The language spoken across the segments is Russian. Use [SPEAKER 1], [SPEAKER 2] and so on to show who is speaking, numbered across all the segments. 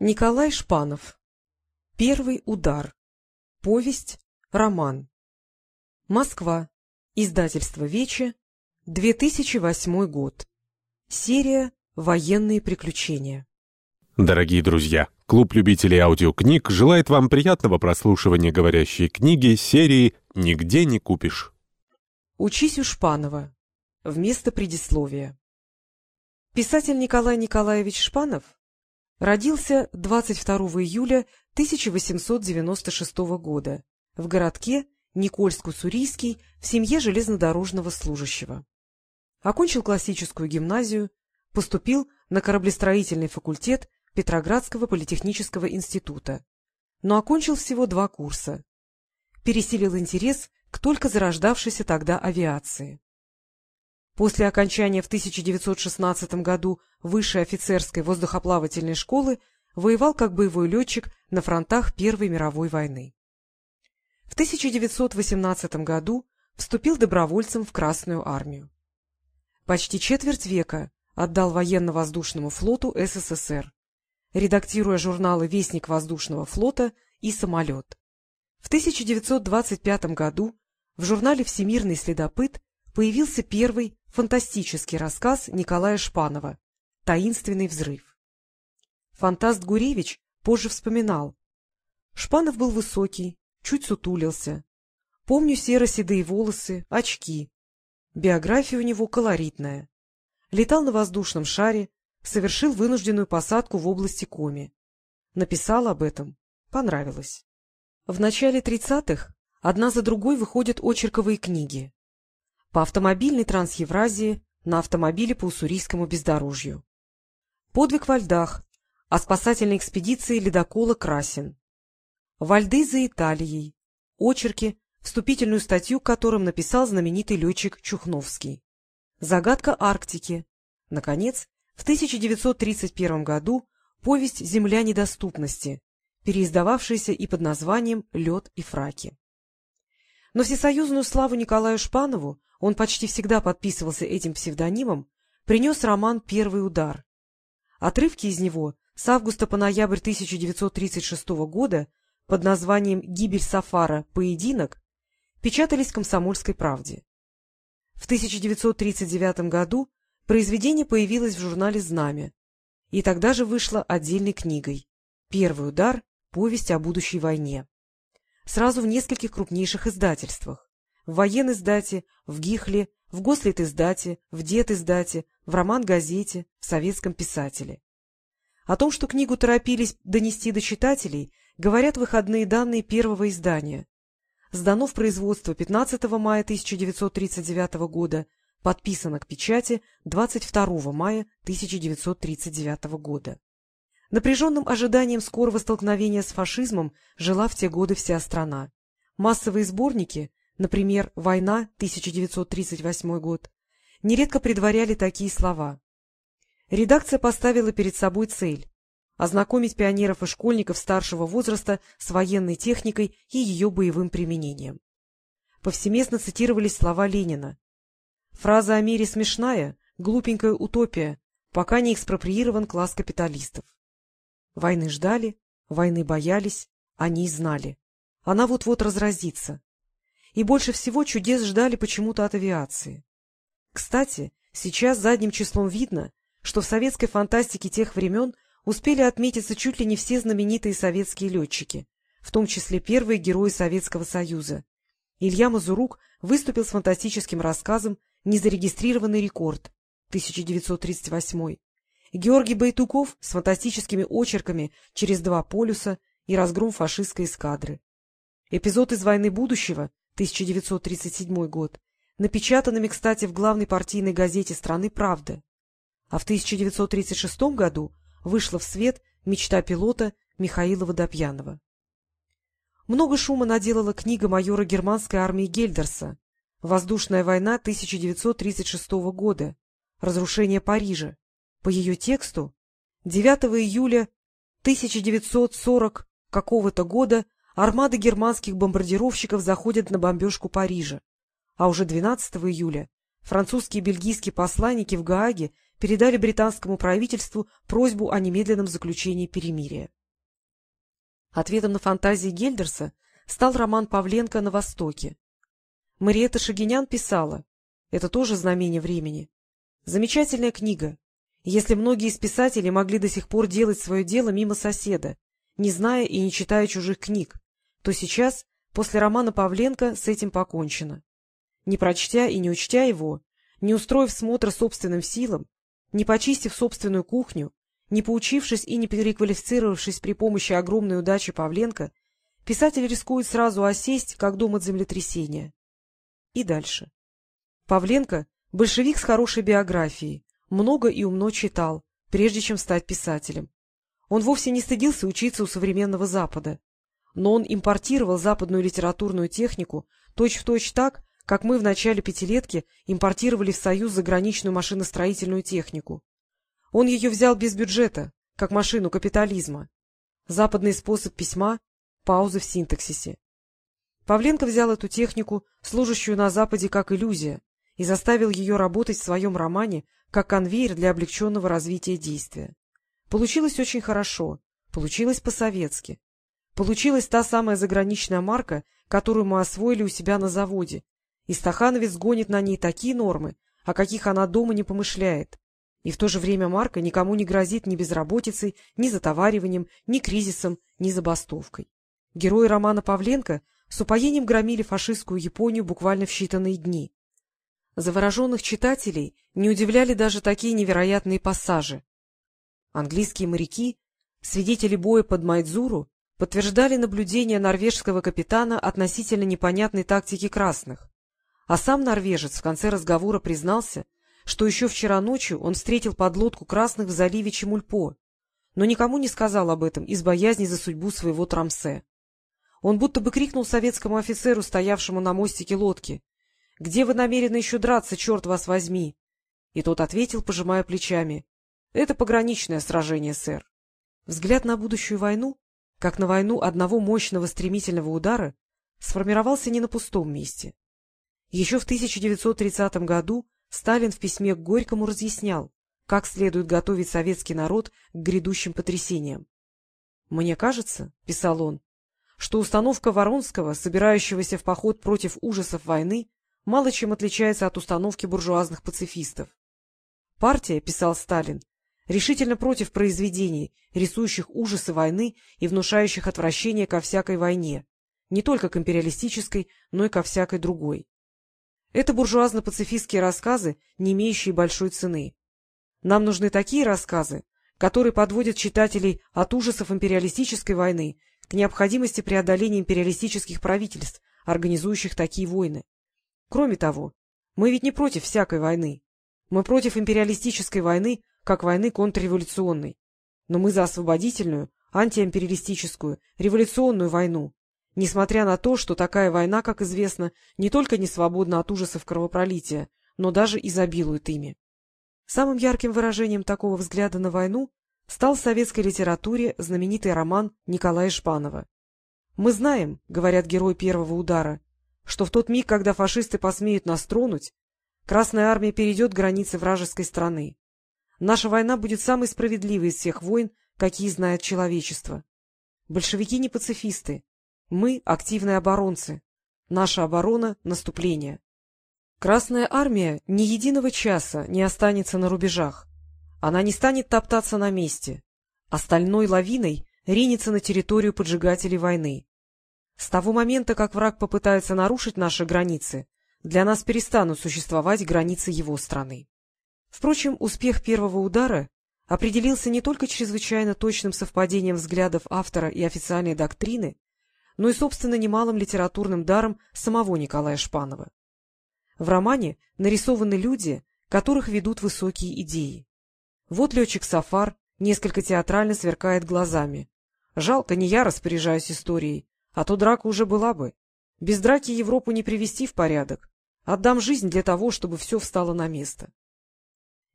[SPEAKER 1] Николай Шпанов. Первый удар. Повесть. Роман. Москва. Издательство «Вече». 2008 год. Серия «Военные приключения».
[SPEAKER 2] Дорогие друзья, клуб любителей аудиокниг желает вам приятного прослушивания говорящей книги серии «Нигде не купишь».
[SPEAKER 1] Учись у Шпанова. Вместо предисловия. Писатель Николай Николаевич Шпанов Родился 22 июля 1896 года в городке Никольск-Уссурийский в семье железнодорожного служащего. Окончил классическую гимназию, поступил на кораблестроительный факультет Петроградского политехнического института, но окончил всего два курса. Пересилил интерес к только зарождавшейся тогда авиации. После окончания в 1916 году высшей офицерской воздухоплавательной школы воевал как боевой летчик на фронтах Первой мировой войны. В 1918 году вступил добровольцем в Красную армию. Почти четверть века отдал военно-воздушному флоту СССР, редактируя журналы «Вестник воздушного флота» и «Самолет». В 1925 году в журнале «Всемирный следопыт» появился первый фантастический рассказ Николая Шпанова «Таинственный взрыв». Фантаст Гуревич позже вспоминал. Шпанов был высокий, чуть сутулился. Помню серо-седые волосы, очки. Биография у него колоритная. Летал на воздушном шаре, совершил вынужденную посадку в области Коми. Написал об этом. Понравилось. В начале тридцатых одна за другой выходят очерковые книги по автомобильной Трансевразии на автомобиле по уссурийскому бездорожью. Подвиг во льдах о спасательной экспедиции ледокола «Красин». Во льды за Италией. Очерки, вступительную статью которым написал знаменитый летчик Чухновский. Загадка Арктики. Наконец, в 1931 году повесть «Земля недоступности», переиздававшаяся и под названием «Лед и фраки». Но всесоюзную славу Николаю Шпанову он почти всегда подписывался этим псевдонимом, принес роман «Первый удар». Отрывки из него с августа по ноябрь 1936 года под названием «Гибель Сафара. Поединок» печатались в «Комсомольской правде». В 1939 году произведение появилось в журнале «Знамя», и тогда же вышло отдельной книгой «Первый удар. Повесть о будущей войне». Сразу в нескольких крупнейших издательствах в воен-издате, в Гихле, в Гослит-издате, в Дед-издате, в роман-газете, в советском писателе. О том, что книгу торопились донести до читателей, говорят выходные данные первого издания. Сдано в производство 15 мая 1939 года, подписано к печати 22 мая 1939 года. Напряженным ожиданием скорого столкновения с фашизмом жила в те годы вся страна. Массовые сборники например, «Война», 1938 год, нередко предваряли такие слова. Редакция поставила перед собой цель – ознакомить пионеров и школьников старшего возраста с военной техникой и ее боевым применением. Повсеместно цитировались слова Ленина. Фраза о мире смешная, глупенькая утопия, пока не экспроприирован класс капиталистов. Войны ждали, войны боялись, они знали. Она вот-вот разразится и больше всего чудес ждали почему-то от авиации. Кстати, сейчас задним числом видно, что в советской фантастике тех времен успели отметиться чуть ли не все знаменитые советские летчики, в том числе первые герои Советского Союза. Илья Мазурук выступил с фантастическим рассказом «Незарегистрированный рекорд» 1938 Георгий Байтуков с фантастическими очерками «Через два полюса» и «Разгром фашистской эскадры». Эпизод из «Войны будущего» 1937 год, напечатанными, кстати, в главной партийной газете страны «Правда». А в 1936 году вышла в свет «Мечта пилота» Михаила Водопьянова. Много шума наделала книга майора германской армии Гельдерса «Воздушная война 1936 года. Разрушение Парижа». По ее тексту 9 июля 1940 какого-то года армады германских бомбардировщиков заходят на бомбежку Парижа, а уже 12 июля французские и бельгийские посланники в Гааге передали британскому правительству просьбу о немедленном заключении перемирия. Ответом на фантазии Гельдерса стал роман Павленко «На Востоке». Мариетта Шагинян писала, это тоже знамение времени, замечательная книга, если многие из писателей могли до сих пор делать свое дело мимо соседа, не зная и не читая чужих книг, то сейчас, после романа Павленко, с этим покончено. Не прочтя и не учтя его, не устроив смотр собственным силам, не почистив собственную кухню, не поучившись и не переквалифицировавшись при помощи огромной удачи Павленко, писатель рискует сразу осесть, как дом от землетрясения. И дальше. Павленко — большевик с хорошей биографией, много и умно читал, прежде чем стать писателем. Он вовсе не стыдился учиться у современного Запада, но он импортировал западную литературную технику точь-в-точь точь так, как мы в начале пятилетки импортировали в Союз заграничную машиностроительную технику. Он ее взял без бюджета, как машину капитализма. Западный способ письма — паузы в синтаксисе. Павленко взял эту технику, служащую на Западе как иллюзия, и заставил ее работать в своем романе как конвейер для облегченного развития действия. Получилось очень хорошо, получилось по-советски. Получилась та самая заграничная марка, которую мы освоили у себя на заводе, и Стахановец гонит на ней такие нормы, о каких она дома не помышляет. И в то же время марка никому не грозит ни безработицей, ни затовариванием, ни кризисом, ни забастовкой. Герои романа Павленко с упоением громили фашистскую Японию буквально в считанные дни. Завороженных читателей не удивляли даже такие невероятные пассажи. Английские моряки, свидетели боя под Майдзуру, подтверждали наблюдения норвежского капитана относительно непонятной тактики красных. А сам норвежец в конце разговора признался, что еще вчера ночью он встретил подлодку красных в заливе Чемульпо, но никому не сказал об этом из боязни за судьбу своего Трамсе. Он будто бы крикнул советскому офицеру, стоявшему на мостике лодки, «Где вы намерены еще драться, черт вас возьми?» И тот ответил, пожимая плечами, «Это пограничное сражение, сэр». Взгляд на будущую войну, как на войну одного мощного стремительного удара, сформировался не на пустом месте. Еще в 1930 году Сталин в письме к Горькому разъяснял, как следует готовить советский народ к грядущим потрясениям. «Мне кажется, — писал он, — что установка Воронского, собирающегося в поход против ужасов войны, мало чем отличается от установки буржуазных пацифистов. Партия, — писал Сталин, — решительно против произведений, рисующих ужасы войны и внушающих отвращение ко всякой войне, не только к империалистической, но и ко всякой другой. Это буржуазно-пацифистские рассказы, не имеющие большой цены. Нам нужны такие рассказы, которые подводят читателей от ужасов империалистической войны к необходимости преодоления империалистических правительств, организующих такие войны. Кроме того, мы ведь не против всякой войны. Мы против империалистической войны, как войны контрреволюционной. Но мы за освободительную, антиимпериалистическую, революционную войну, несмотря на то, что такая война, как известно, не только не свободна от ужасов кровопролития, но даже изобилует ими. Самым ярким выражением такого взгляда на войну стал в советской литературе знаменитый роман Николая Шпанова. «Мы знаем, — говорят герои первого удара, — что в тот миг, когда фашисты посмеют нас тронуть, Красная армия перейдет границы вражеской страны. Наша война будет самой справедливой из всех войн, какие знает человечество. Большевики не пацифисты, мы — активные оборонцы. Наша оборона — наступление. Красная армия ни единого часа не останется на рубежах. Она не станет топтаться на месте. Остальной лавиной ринется на территорию поджигателей войны. С того момента, как враг попытается нарушить наши границы, для нас перестанут существовать границы его страны. Впрочем, успех первого удара определился не только чрезвычайно точным совпадением взглядов автора и официальной доктрины, но и, собственно, немалым литературным даром самого Николая Шпанова. В романе нарисованы люди, которых ведут высокие идеи. Вот летчик Сафар несколько театрально сверкает глазами. Жалко, не я распоряжаюсь историей, а то драка уже была бы. Без драки Европу не привести в порядок. Отдам жизнь для того, чтобы все встало на место.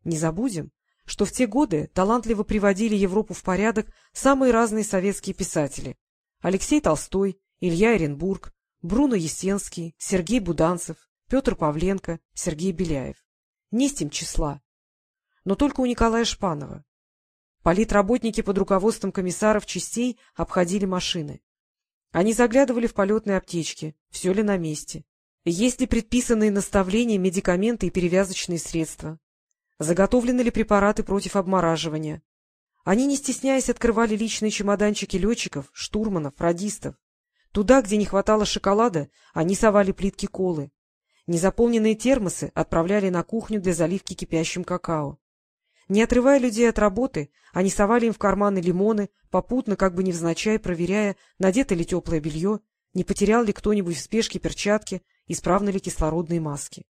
[SPEAKER 1] Не забудем, что в те годы талантливо приводили Европу в порядок самые разные советские писатели, Алексей Толстой, Илья Оренбург, Бруно Есенский, Сергей Буданцев, Петр Павленко, Сергей Беляев. Не с тем числа. но только у Николая Шпанова. Политработники под руководством комиссаров частей обходили машины. Они заглядывали в полетные аптечки, все ли на месте, есть ли предписанные наставления медикаменты и перевязочные средства, заготовлены ли препараты против обмораживания. Они, не стесняясь, открывали личные чемоданчики летчиков, штурманов, радистов. Туда, где не хватало шоколада, они совали плитки колы. Незаполненные термосы отправляли на кухню для заливки кипящим какао. Не отрывая людей от работы, они совали им в карманы лимоны, попутно, как бы невзначай, проверяя, надето ли теплое белье, не потерял ли кто-нибудь в спешке перчатки, исправны ли кислородные маски.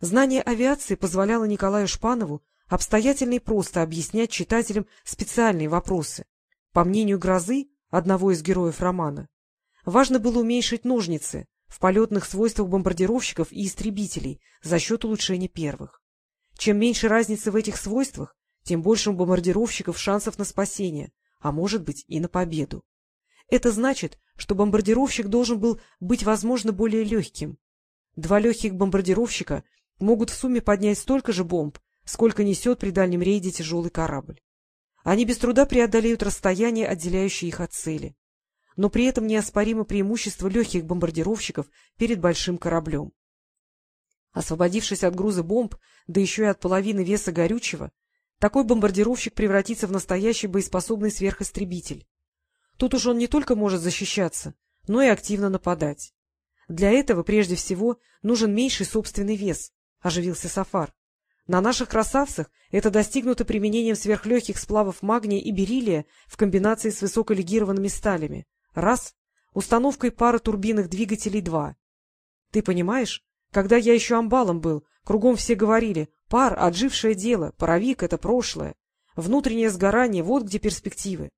[SPEAKER 1] Знание авиации позволяло Николаю Шпанову обстоятельно и просто объяснять читателям специальные вопросы. По мнению Грозы, одного из героев романа, важно было уменьшить ножницы в полетных свойствах бомбардировщиков и истребителей за счет улучшения первых. Чем меньше разницы в этих свойствах, тем больше у бомбардировщиков шансов на спасение, а может быть и на победу. Это значит, что бомбардировщик должен был быть, возможно, более легким. Два легких бомбардировщика могут в сумме поднять столько же бомб, сколько несет при дальнем рейде тяжелый корабль. Они без труда преодолеют расстояние, отделяющее их от цели. Но при этом неоспоримо преимущество легких бомбардировщиков перед большим кораблем. Освободившись от груза бомб, да еще и от половины веса горючего, такой бомбардировщик превратится в настоящий боеспособный сверхистребитель. Тут уж он не только может защищаться, но и активно нападать. Для этого, прежде всего, нужен меньший собственный вес, — оживился Сафар. На наших красавцах это достигнуто применением сверхлегких сплавов магния и бериллия в комбинации с высоколегированными сталями. Раз — установкой пары турбинных двигателей два. Ты понимаешь, когда я еще амбалом был, кругом все говорили, пар — отжившее дело, паровик — это прошлое, внутреннее сгорание — вот где перспективы.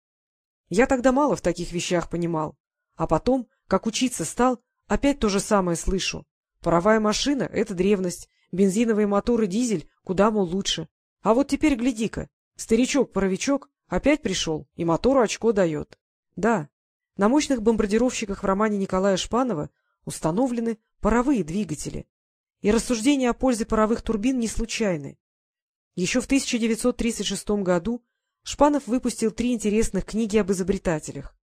[SPEAKER 1] Я тогда мало в таких вещах понимал. А потом, как учиться стал, опять то же самое слышу. Паровая машина — это древность, бензиновые моторы дизель куда, мол, лучше. А вот теперь гляди-ка, старичок-паровичок опять пришел и мотору очко дает. Да, на мощных бомбардировщиках в романе Николая Шпанова установлены паровые двигатели. И рассуждения о пользе паровых турбин не случайны. Еще в 1936 году Шпанов выпустил три интересных книги об изобретателях.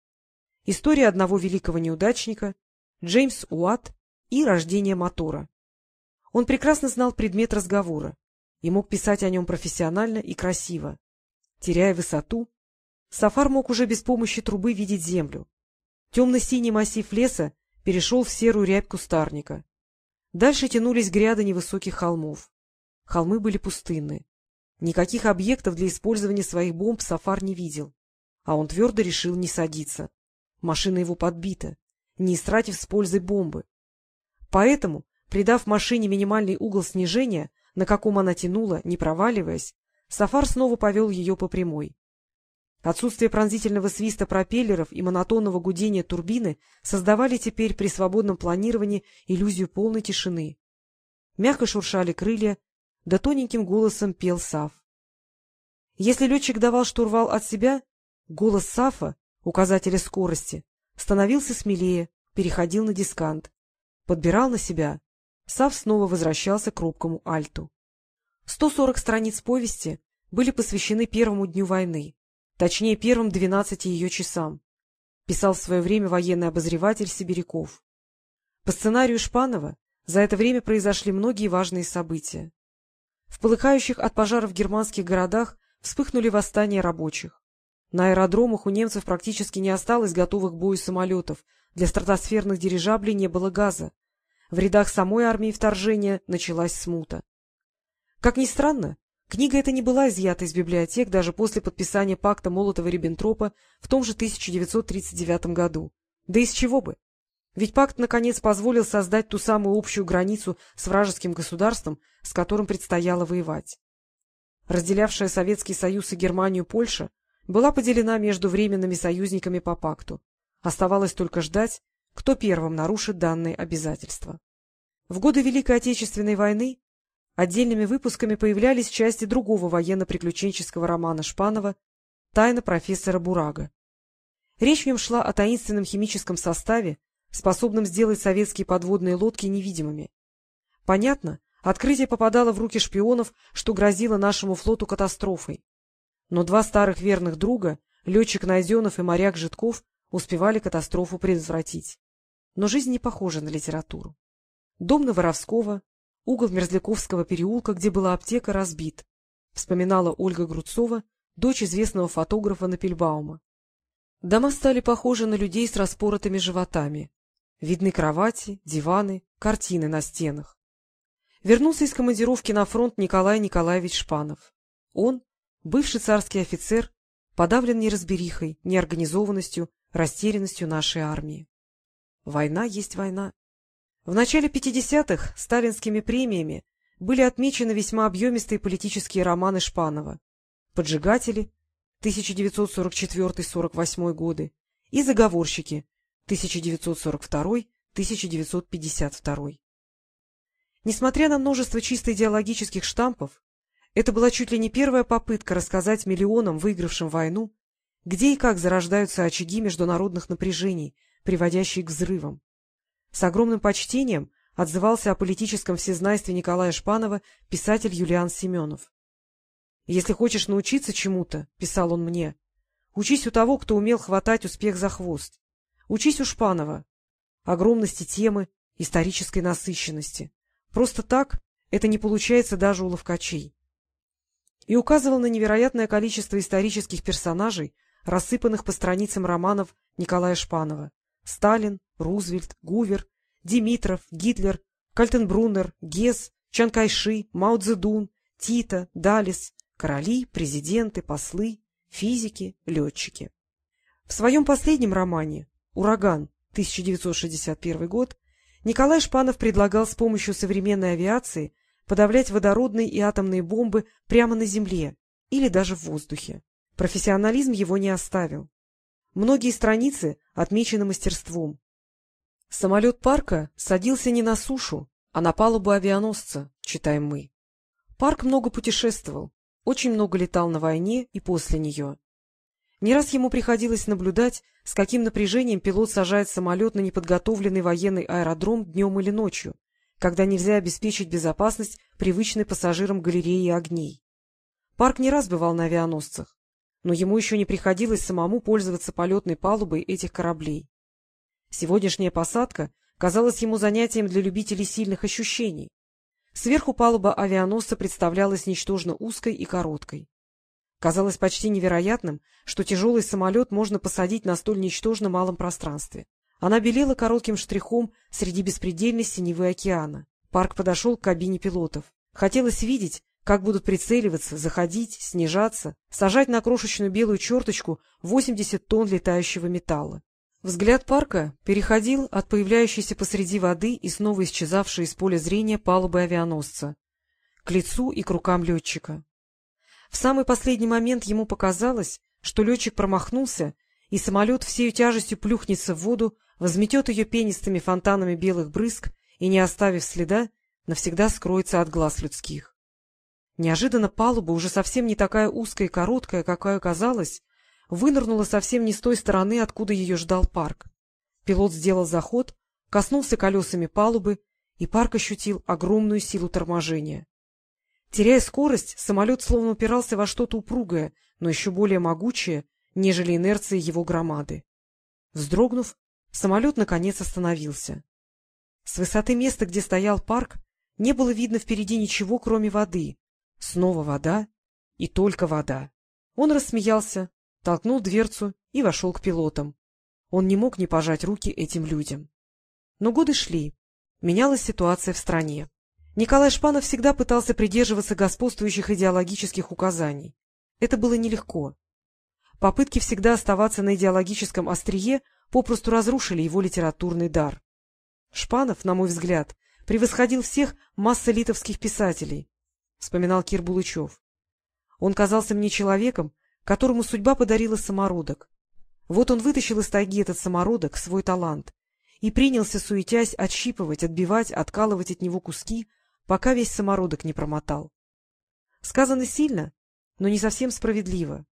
[SPEAKER 1] «История одного великого неудачника», «Джеймс Уатт» и «Рождение мотора». Он прекрасно знал предмет разговора и мог писать о нем профессионально и красиво. Теряя высоту, Сафар мог уже без помощи трубы видеть землю. Темно-синий массив леса перешел в серую рябь кустарника. Дальше тянулись гряды невысоких холмов. Холмы были пустынны. Никаких объектов для использования своих бомб Сафар не видел, а он твердо решил не садиться. Машина его подбита, не истратив с пользой бомбы. Поэтому, придав машине минимальный угол снижения, на каком она тянула, не проваливаясь, Сафар снова повел ее по прямой. Отсутствие пронзительного свиста пропеллеров и монотонного гудения турбины создавали теперь при свободном планировании иллюзию полной тишины. Мягко шуршали крылья, да тоненьким голосом пел Сав. Если летчик давал штурвал от себя, голос Сафа, указателя скорости, становился смелее, переходил на дискант. Подбирал на себя. Сав снова возвращался к робкому альту. 140 страниц повести были посвящены первому дню войны, точнее, первым двенадцати ее часам. Писал в свое время военный обозреватель Сибиряков. По сценарию Шпанова за это время произошли многие важные события. В полыхающих от пожаров германских городах вспыхнули восстания рабочих. На аэродромах у немцев практически не осталось готовых к бою самолетов, для стратосферных дирижаблей не было газа. В рядах самой армии вторжения началась смута. Как ни странно, книга эта не была изъята из библиотек даже после подписания пакта Молотова-Риббентропа в том же 1939 году. Да из чего бы? Ведь пакт, наконец, позволил создать ту самую общую границу с вражеским государством, с которым предстояло воевать. Разделявшая Советский Союз и Германию Польша была поделена между временными союзниками по пакту. Оставалось только ждать, кто первым нарушит данные обязательства. В годы Великой Отечественной войны отдельными выпусками появлялись части другого военно-приключенческого романа Шпанова «Тайна профессора Бурага». Речь в нем шла о таинственном химическом составе, способным сделать советские подводные лодки невидимыми. Понятно, Открытие попадало в руки шпионов, что грозило нашему флоту катастрофой. Но два старых верных друга, летчик Найденов и моряк Житков, успевали катастрофу предотвратить. Но жизнь не похожа на литературу. Дом на Воровского, угол Мерзляковского переулка, где была аптека, разбит, вспоминала Ольга Грудцова, дочь известного фотографа Напельбаума. Дома стали похожи на людей с распоротыми животами. Видны кровати, диваны, картины на стенах. Вернулся из командировки на фронт Николай Николаевич Шпанов. Он, бывший царский офицер, подавлен неразберихой, неорганизованностью, растерянностью нашей армии. Война есть война. В начале 50-х сталинскими премиями были отмечены весьма объемистые политические романы Шпанова «Поджигатели» 1944-48 годы и «Заговорщики» 1942-1952. Несмотря на множество чисто идеологических штампов, это была чуть ли не первая попытка рассказать миллионам, выигравшим войну, где и как зарождаются очаги международных напряжений, приводящие к взрывам. С огромным почтением отзывался о политическом всезнайстве Николая Шпанова писатель Юлиан Семенов. «Если хочешь научиться чему-то, — писал он мне, — учись у того, кто умел хватать успех за хвост. Учись у Шпанова. Огромности темы, исторической насыщенности. Просто так это не получается даже у ловкачей. И указывал на невероятное количество исторических персонажей, рассыпанных по страницам романов Николая Шпанова. Сталин, Рузвельт, Гувер, Димитров, Гитлер, Кальтенбруннер, Гесс, Чанкайши, Мао Цзэдун, Тита, Далис, короли, президенты, послы, физики, летчики. В своем последнем романе «Ураган» 1961 год Николай Шпанов предлагал с помощью современной авиации подавлять водородные и атомные бомбы прямо на земле или даже в воздухе. Профессионализм его не оставил. Многие страницы отмечены мастерством. Самолет парка садился не на сушу, а на палубу авианосца, читаем мы. Парк много путешествовал, очень много летал на войне и после нее. Не раз ему приходилось наблюдать, с каким напряжением пилот сажает самолет на неподготовленный военный аэродром днем или ночью, когда нельзя обеспечить безопасность привычной пассажирам галереи огней. Парк не раз бывал на авианосцах, но ему еще не приходилось самому пользоваться полетной палубой этих кораблей. Сегодняшняя посадка казалась ему занятием для любителей сильных ощущений. Сверху палуба авианосца представлялась ничтожно узкой и короткой. Казалось почти невероятным, что тяжелый самолет можно посадить на столь ничтожно малом пространстве. Она белела коротким штрихом среди беспредельной синевы океана. Парк подошел к кабине пилотов. Хотелось видеть, как будут прицеливаться, заходить, снижаться, сажать на крошечную белую черточку 80 тонн летающего металла. Взгляд парка переходил от появляющейся посреди воды и снова исчезавшей из поля зрения палубы авианосца к лицу и к рукам летчика. В самый последний момент ему показалось, что летчик промахнулся, и самолет всею тяжестью плюхнется в воду, возметет ее пенистыми фонтанами белых брызг и, не оставив следа, навсегда скроется от глаз людских. Неожиданно палуба, уже совсем не такая узкая и короткая, какая казалась, вынырнула совсем не с той стороны, откуда ее ждал парк. Пилот сделал заход, коснулся колесами палубы, и парк ощутил огромную силу торможения. Теряя скорость, самолет словно упирался во что-то упругое, но еще более могучее, нежели инерция его громады. Вздрогнув, самолет наконец остановился. С высоты места, где стоял парк, не было видно впереди ничего, кроме воды. Снова вода и только вода. Он рассмеялся, толкнул дверцу и вошел к пилотам. Он не мог не пожать руки этим людям. Но годы шли, менялась ситуация в стране. Николай Шпанов всегда пытался придерживаться господствующих идеологических указаний. Это было нелегко. Попытки всегда оставаться на идеологическом острие попросту разрушили его литературный дар. Шпанов, на мой взгляд, превосходил всех массолитовских писателей, вспоминал Кир Булычев. Он казался мне человеком, которому судьба подарила самородок. Вот он вытащил из тайги этот самородок, свой талант, и принялся, суетясь, отщипывать, отбивать, откалывать от него куски, пока весь самородок не промотал. Сказано сильно, но не совсем справедливо.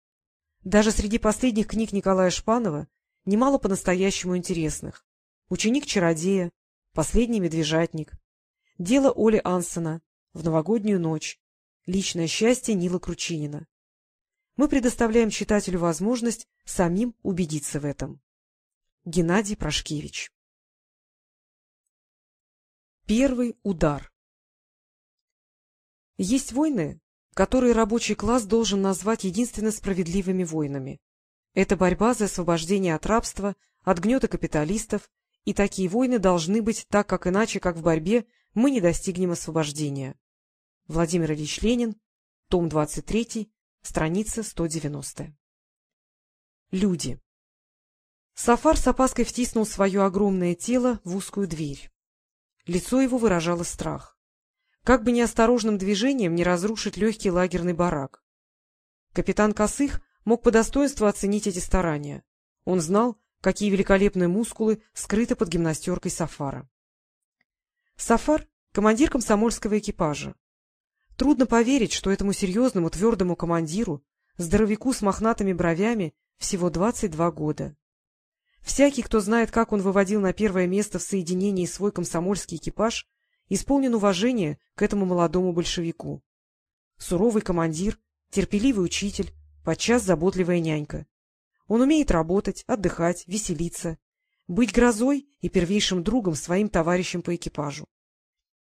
[SPEAKER 1] Даже среди последних книг Николая Шпанова немало по-настоящему интересных. «Ученик-чародея», «Последний медвежатник», «Дело Оли Ансона», в новогоднюю ночь. Личное счастье Нила Кручинина. Мы предоставляем читателю возможность самим убедиться в этом. Геннадий Прошкевич Первый удар Есть войны, которые рабочий класс должен назвать единственно справедливыми войнами. Это борьба за освобождение от рабства, от гнета капиталистов, и такие войны должны быть так, как иначе, как в борьбе, мы не достигнем освобождения. Владимир Ильич Ленин, том 23, страница 190. Люди. Сафар с опаской втиснул свое огромное тело в узкую дверь. Лицо его выражало страх. Как бы неосторожным движением не разрушить легкий лагерный барак. Капитан Косых мог по достоинству оценить эти старания. Он знал, какие великолепные мускулы скрыты под гимнастеркой Сафара. Сафар — командир комсомольского экипажа. Трудно поверить, что этому серьезному твердому командиру, здоровяку с мохнатыми бровями, всего 22 года. Всякий, кто знает, как он выводил на первое место в соединении свой комсомольский экипаж, исполнен уважения к этому молодому большевику. Суровый командир, терпеливый учитель, подчас заботливая нянька. Он умеет работать, отдыхать, веселиться, быть грозой и первейшим другом своим товарищам по экипажу.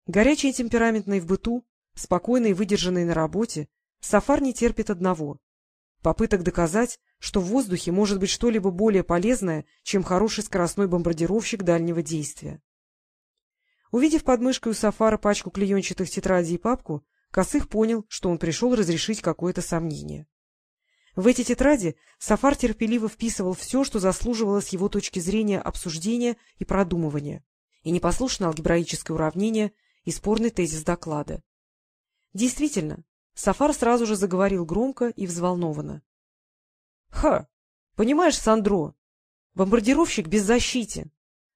[SPEAKER 1] Горячий и темпераментный в быту, спокойный и выдержанный на работе, Сафар не терпит одного — попыток доказать, что в воздухе может быть что-либо более полезное, чем хороший скоростной бомбардировщик дальнего действия. Увидев под мышкой у Сафара пачку клеенчатых тетрадей и папку, Косых понял, что он пришел разрешить какое-то сомнение. В эти тетради Сафар терпеливо вписывал все, что заслуживало с его точки зрения обсуждения и продумывания, и непослушное алгебраическое уравнение, и спорный тезис доклада. Действительно, Сафар сразу же заговорил громко и взволнованно. — Ха! Понимаешь, Сандро, бомбардировщик беззащитен.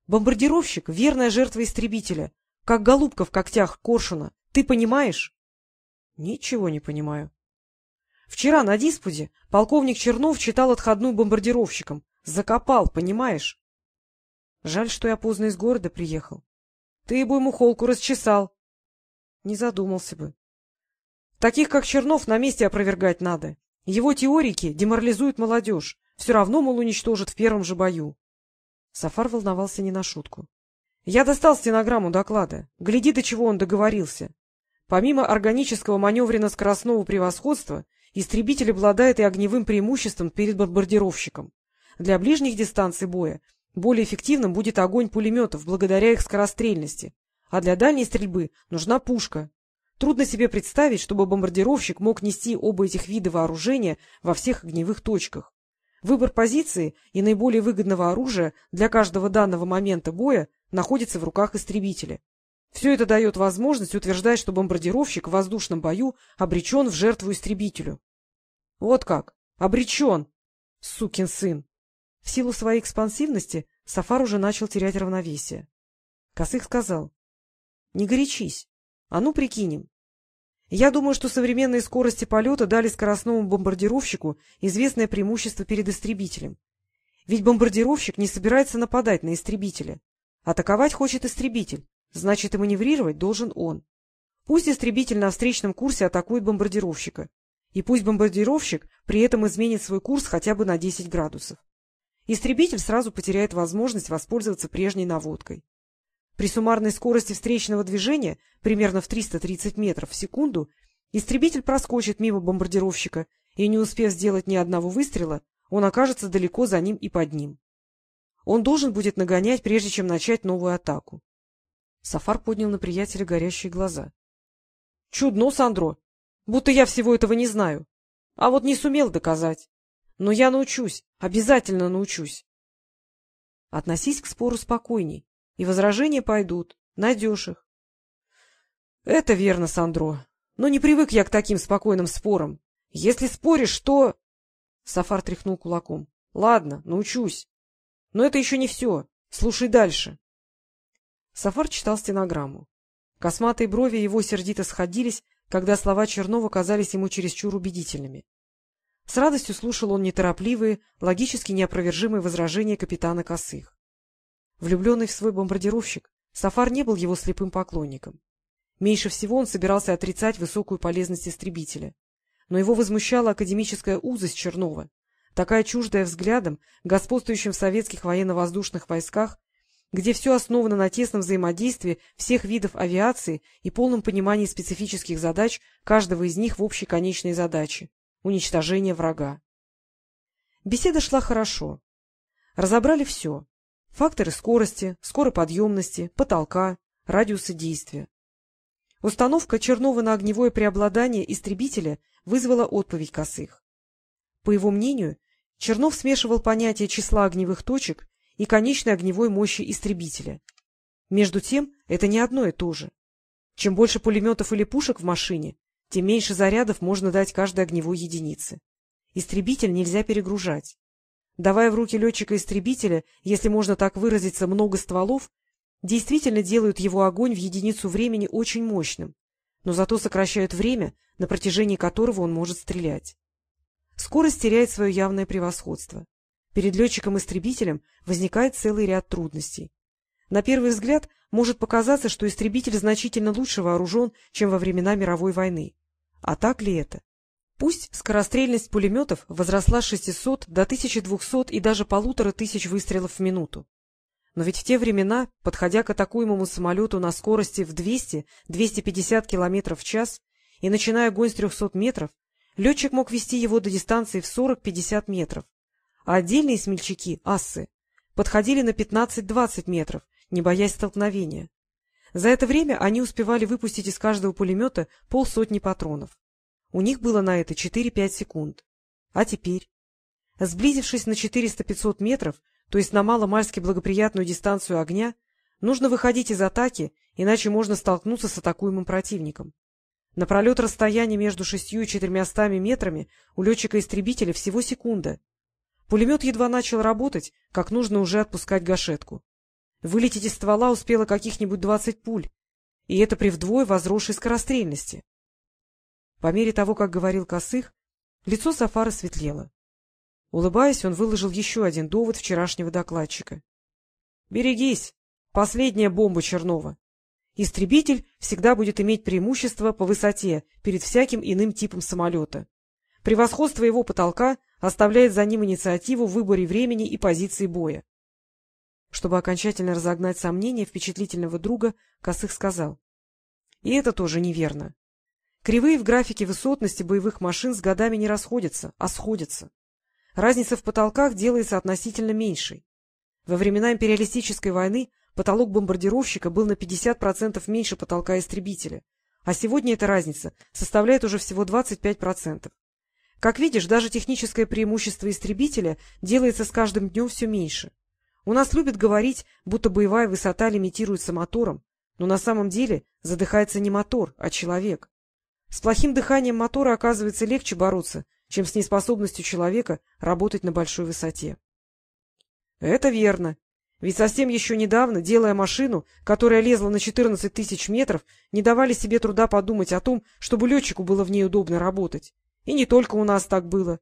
[SPEAKER 1] Бомбардировщик — верная жертва истребителя, как голубка в когтях коршуна. Ты понимаешь? — Ничего не понимаю. Вчера на диспуте полковник Чернов читал отходную бомбардировщикам. Закопал, понимаешь? Жаль, что я поздно из города приехал. Ты бы ему холку расчесал. Не задумался бы. Таких, как Чернов, на месте опровергать надо. Его теорики деморализуют молодежь. Все равно, мол, уничтожат в первом же бою. Сафар волновался не на шутку. Я достал стенограмму доклада. Гляди, до чего он договорился. Помимо органического маневренно-скоростного превосходства, Истребитель обладает и огневым преимуществом перед бомбардировщиком. Для ближних дистанций боя более эффективным будет огонь пулеметов благодаря их скорострельности, а для дальней стрельбы нужна пушка. Трудно себе представить, чтобы бомбардировщик мог нести оба этих вида вооружения во всех огневых точках. Выбор позиции и наиболее выгодного оружия для каждого данного момента боя находится в руках истребителя. Все это дает возможность утверждать, что бомбардировщик в воздушном бою обречен в жертву истребителю. Вот как? Обречен! Сукин сын! В силу своей экспансивности Сафар уже начал терять равновесие. Косых сказал. — Не горячись. А ну, прикинем. Я думаю, что современные скорости полета дали скоростному бомбардировщику известное преимущество перед истребителем. Ведь бомбардировщик не собирается нападать на истребителя. Атаковать хочет истребитель. Значит, и маневрировать должен он. Пусть истребитель на встречном курсе атакует бомбардировщика, и пусть бомбардировщик при этом изменит свой курс хотя бы на 10 градусов. Истребитель сразу потеряет возможность воспользоваться прежней наводкой. При суммарной скорости встречного движения, примерно в 330 метров в секунду, истребитель проскочит мимо бомбардировщика, и, не успев сделать ни одного выстрела, он окажется далеко за ним и под ним. Он должен будет нагонять, прежде чем начать новую атаку. Сафар поднял на приятеля горящие глаза. — Чудно, Сандро, будто я всего этого не знаю. А вот не сумел доказать. Но я научусь, обязательно научусь. Относись к спору спокойней, и возражения пойдут, найдешь их. — Это верно, Сандро, но не привык я к таким спокойным спорам. Если споришь, то... Сафар тряхнул кулаком. — Ладно, научусь. Но это еще не все. Слушай дальше. Сафар читал стенограмму. Косматые брови его сердито сходились, когда слова Чернова казались ему чересчур убедительными. С радостью слушал он неторопливые, логически неопровержимые возражения капитана Косых. Влюбленный в свой бомбардировщик, Сафар не был его слепым поклонником. Меньше всего он собирался отрицать высокую полезность истребителя. Но его возмущала академическая узость Чернова, такая чуждая взглядом, господствующим в советских военно-воздушных войсках, где все основано на тесном взаимодействии всех видов авиации и полном понимании специфических задач каждого из них в общей конечной задаче — уничтожение врага. Беседа шла хорошо. Разобрали все — факторы скорости, скороподъемности, потолка, радиуса действия. Установка Чернова на огневое преобладание истребителя вызвала отповедь косых. По его мнению, Чернов смешивал понятие числа огневых точек и конечной огневой мощи истребителя. Между тем, это не одно и то же. Чем больше пулеметов или пушек в машине, тем меньше зарядов можно дать каждой огневой единице. Истребитель нельзя перегружать. Давая в руки летчика-истребителя, если можно так выразиться, много стволов, действительно делают его огонь в единицу времени очень мощным, но зато сокращают время, на протяжении которого он может стрелять. Скорость теряет свое явное превосходство. Перед летчиком-истребителем возникает целый ряд трудностей. На первый взгляд может показаться, что истребитель значительно лучше вооружен, чем во времена мировой войны. А так ли это? Пусть скорострельность пулеметов возросла с 600 до 1200 и даже полутора тысяч выстрелов в минуту. Но ведь в те времена, подходя к атакуемому самолету на скорости в 200-250 км в час и начиная огонь с 300 метров, летчик мог вести его до дистанции в 40-50 метров, а отдельные смельчаки, ассы, подходили на 15-20 метров, не боясь столкновения. За это время они успевали выпустить из каждого пулемета полсотни патронов. У них было на это 4-5 секунд. А теперь? Сблизившись на 400-500 метров, то есть на маломальски благоприятную дистанцию огня, нужно выходить из атаки, иначе можно столкнуться с атакуемым противником. На пролет расстояния между шестью и четырьмястами метрами у летчика-истребителя всего секунда — Пулемет едва начал работать, как нужно уже отпускать гашетку. Вылететь из ствола успело каких-нибудь двадцать пуль, и это при вдвое возросшей скорострельности. По мере того, как говорил Косых, лицо Сафара светлело. Улыбаясь, он выложил еще один довод вчерашнего докладчика. — Берегись! Последняя бомба Чернова. Истребитель всегда будет иметь преимущество по высоте перед всяким иным типом самолета. Превосходство его потолка оставляет за ним инициативу в выборе времени и позиции боя. Чтобы окончательно разогнать сомнения впечатлительного друга, Косых сказал. И это тоже неверно. Кривые в графике высотности боевых машин с годами не расходятся, а сходятся. Разница в потолках делается относительно меньшей. Во времена империалистической войны потолок бомбардировщика был на 50% меньше потолка истребителя, а сегодня эта разница составляет уже всего 25%. Как видишь, даже техническое преимущество истребителя делается с каждым днем все меньше. У нас любят говорить, будто боевая высота лимитируется мотором, но на самом деле задыхается не мотор, а человек. С плохим дыханием мотора оказывается легче бороться, чем с неспособностью человека работать на большой высоте. — Это верно. Ведь совсем еще недавно, делая машину, которая лезла на 14 тысяч метров, не давали себе труда подумать о том, чтобы летчику было в ней удобно работать. И не только у нас так было.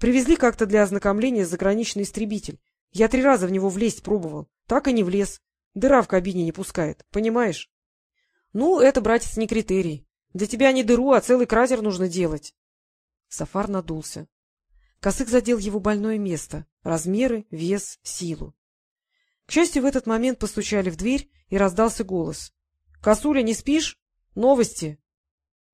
[SPEAKER 1] Привезли как-то для ознакомления заграничный истребитель. Я три раза в него влезть пробовал. Так и не влез. Дыра в кабине не пускает. Понимаешь? Ну, это, братец, не критерий. Для тебя не дыру, а целый кратер нужно делать. Сафар надулся. Косык задел его больное место — размеры, вес, силу. К счастью, в этот момент постучали в дверь, и раздался голос. — Косуля, не спишь? Новости!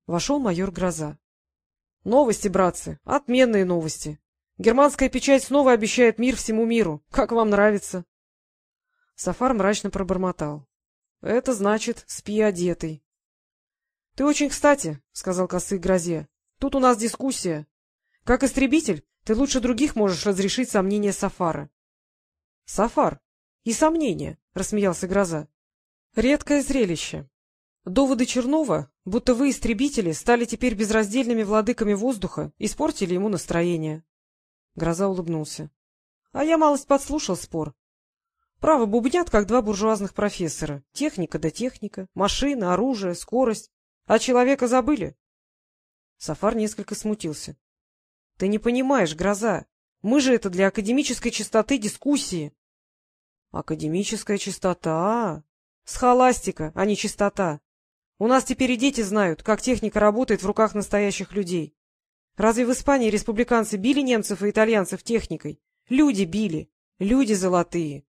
[SPEAKER 1] Вошел майор Гроза. — Новости, братцы, отменные новости. Германская печать снова обещает мир всему миру. Как вам нравится? Сафар мрачно пробормотал. — Это значит, спи одетый. — Ты очень кстати, — сказал Косы Грозе. — Тут у нас дискуссия. Как истребитель, ты лучше других можешь разрешить сомнения Сафара. — Сафар? И сомнения, — рассмеялся Гроза. — Редкое зрелище. Доводы Чернова, будто вы, истребители, стали теперь безраздельными владыками воздуха, испортили ему настроение. Гроза улыбнулся. А я малость подслушал спор. Право, бубнят, как два буржуазных профессора. Техника да техника, машина, оружие, скорость. А человека забыли? Сафар несколько смутился. — Ты не понимаешь, Гроза, мы же это для академической чистоты дискуссии. — Академическая чистота? Схоластика, а не чистота. У нас теперь и дети знают, как техника работает в руках настоящих людей. Разве в Испании республиканцы били немцев и итальянцев техникой? Люди били. Люди золотые.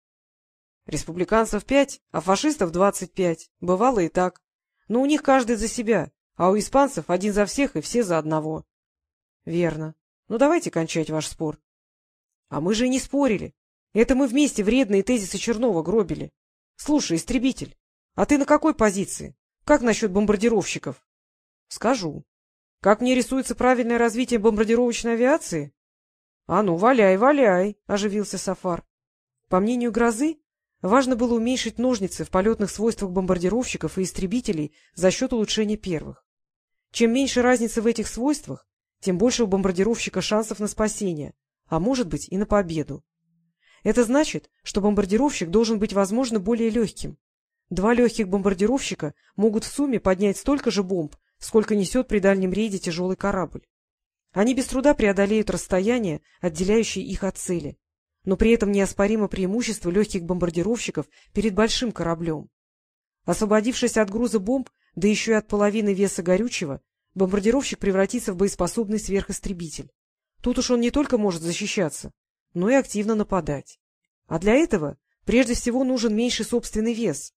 [SPEAKER 1] Республиканцев пять, а фашистов двадцать пять. Бывало и так. Но у них каждый за себя, а у испанцев один за всех и все за одного. — Верно. Ну, давайте кончать ваш спор. — А мы же и не спорили. Это мы вместе вредные тезисы Чернова гробили. Слушай, истребитель, а ты на какой позиции? Как насчет бомбардировщиков? — Скажу. Как мне рисуется правильное развитие бомбардировочной авиации? — А ну, валяй, валяй, — оживился Сафар. По мнению Грозы, важно было уменьшить ножницы в полетных свойствах бомбардировщиков и истребителей за счет улучшения первых. Чем меньше разницы в этих свойствах, тем больше у бомбардировщика шансов на спасение, а может быть и на победу. Это значит, что бомбардировщик должен быть, возможно, более легким. Два легких бомбардировщика могут в сумме поднять столько же бомб, сколько несет при дальнем рейде тяжелый корабль. Они без труда преодолеют расстояние, отделяющее их от цели, но при этом неоспоримо преимущество легких бомбардировщиков перед большим кораблем. Освободившись от груза бомб, да еще и от половины веса горючего, бомбардировщик превратится в боеспособный сверхистребитель. Тут уж он не только может защищаться, но и активно нападать. А для этого прежде всего нужен меньший собственный вес,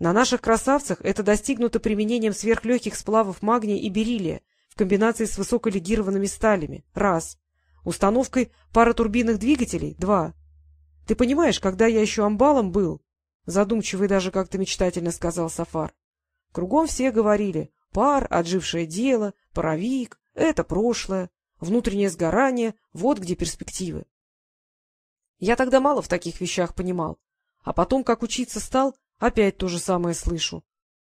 [SPEAKER 1] на наших красавцах это достигнуто применением сверхлегких сплавов магния и бериллия в комбинации с высоколегированными сталями. Раз. Установкой паратурбинных двигателей. Два. Ты понимаешь, когда я еще амбалом был, задумчивый даже как-то мечтательно сказал Сафар, кругом все говорили пар, отжившее дело, паровик, это прошлое, внутреннее сгорание, вот где перспективы. Я тогда мало в таких вещах понимал, а потом, как учиться стал, Опять то же самое слышу.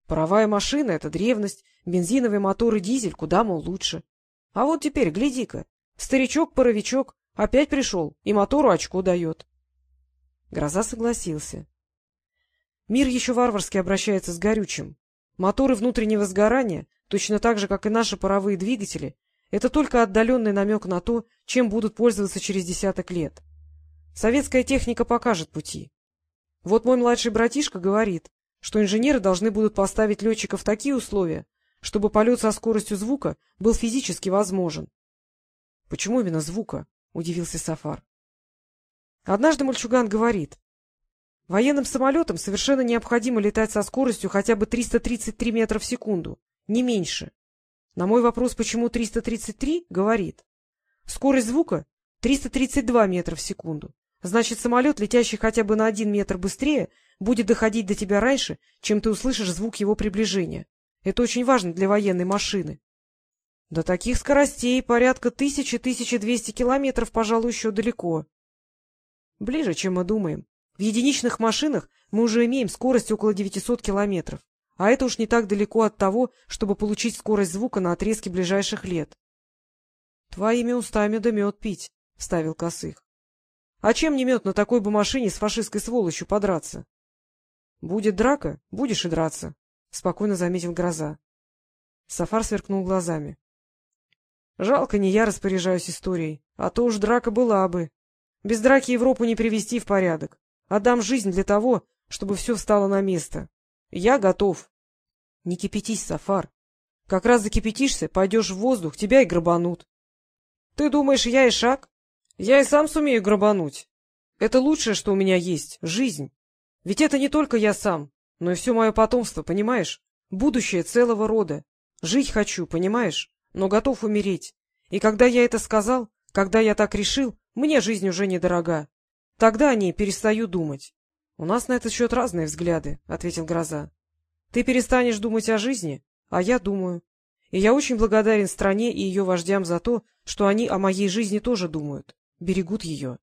[SPEAKER 1] Паровая машина — это древность, бензиновый мотор и дизель куда, мол, лучше. А вот теперь, гляди-ка, старичок-паровичок опять пришел и мотору очко дает. Гроза согласился. Мир еще варварски обращается с горючим. Моторы внутреннего сгорания, точно так же, как и наши паровые двигатели, это только отдаленный намек на то, чем будут пользоваться через десяток лет. Советская техника покажет пути. Вот мой младший братишка говорит, что инженеры должны будут поставить летчиков в такие условия, чтобы полет со скоростью звука был физически возможен. — Почему именно звука? — удивился Сафар. Однажды мальчуган говорит, военным самолетам совершенно необходимо летать со скоростью хотя бы 333 метра в секунду, не меньше. На мой вопрос, почему 333, говорит, скорость звука 332 метра в секунду. Значит, самолет, летящий хотя бы на один метр быстрее, будет доходить до тебя раньше, чем ты услышишь звук его приближения. Это очень важно для военной машины. До таких скоростей порядка тысячи-тысячи двести километров, пожалуй, еще далеко. Ближе, чем мы думаем. В единичных машинах мы уже имеем скорость около 900 километров, а это уж не так далеко от того, чтобы получить скорость звука на отрезке ближайших лет. — Твоими устами да мед пить, — вставил Косых. А чем не мед на такой бы машине с фашистской сволочью подраться? — Будет драка, будешь и драться, — спокойно заметил Гроза. Сафар сверкнул глазами. — Жалко, не я распоряжаюсь историей, а то уж драка была бы. Без драки Европу не привести в порядок. Отдам жизнь для того, чтобы все встало на место. Я готов. — Не кипятись, Сафар. Как раз закипятишься, пойдешь в воздух, тебя и грабанут. — Ты думаешь, я и шаг? Я и сам сумею грабануть. Это лучшее, что у меня есть — жизнь. Ведь это не только я сам, но и все мое потомство, понимаешь? Будущее целого рода. Жить хочу, понимаешь? Но готов умереть. И когда я это сказал, когда я так решил, мне жизнь уже недорога. Тогда о ней перестаю думать. — У нас на этот счет разные взгляды, — ответил Гроза. — Ты перестанешь думать о жизни, а я думаю. И я очень благодарен стране и ее вождям за то, что они о моей жизни тоже думают берегут ее.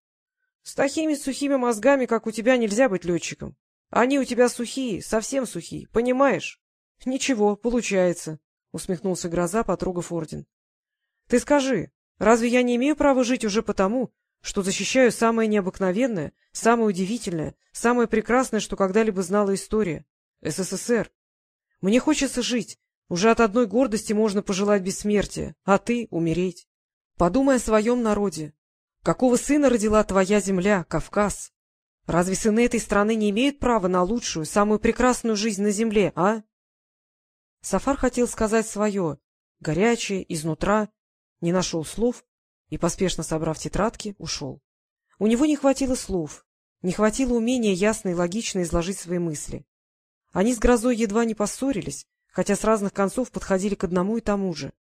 [SPEAKER 1] С такими сухими мозгами, как у тебя, нельзя быть летчиком. Они у тебя сухие, совсем сухие, понимаешь? — Ничего, получается, — усмехнулся Гроза, потрогав орден. — Ты скажи, разве я не имею права жить уже потому, что защищаю самое необыкновенное, самое удивительное, самое прекрасное, что когда-либо знала история — СССР? Мне хочется жить, уже от одной гордости можно пожелать бессмертия, а ты — умереть. Подумай о своем народе, Какого сына родила твоя земля, Кавказ? Разве сыны этой страны не имеют права на лучшую, самую прекрасную жизнь на земле, а? Сафар хотел сказать свое, горячее, изнутра, не нашел слов и, поспешно собрав тетрадки, ушел. У него не хватило слов, не хватило умения ясно и логично изложить свои мысли. Они с грозой едва не поссорились, хотя с разных концов подходили к одному и тому же.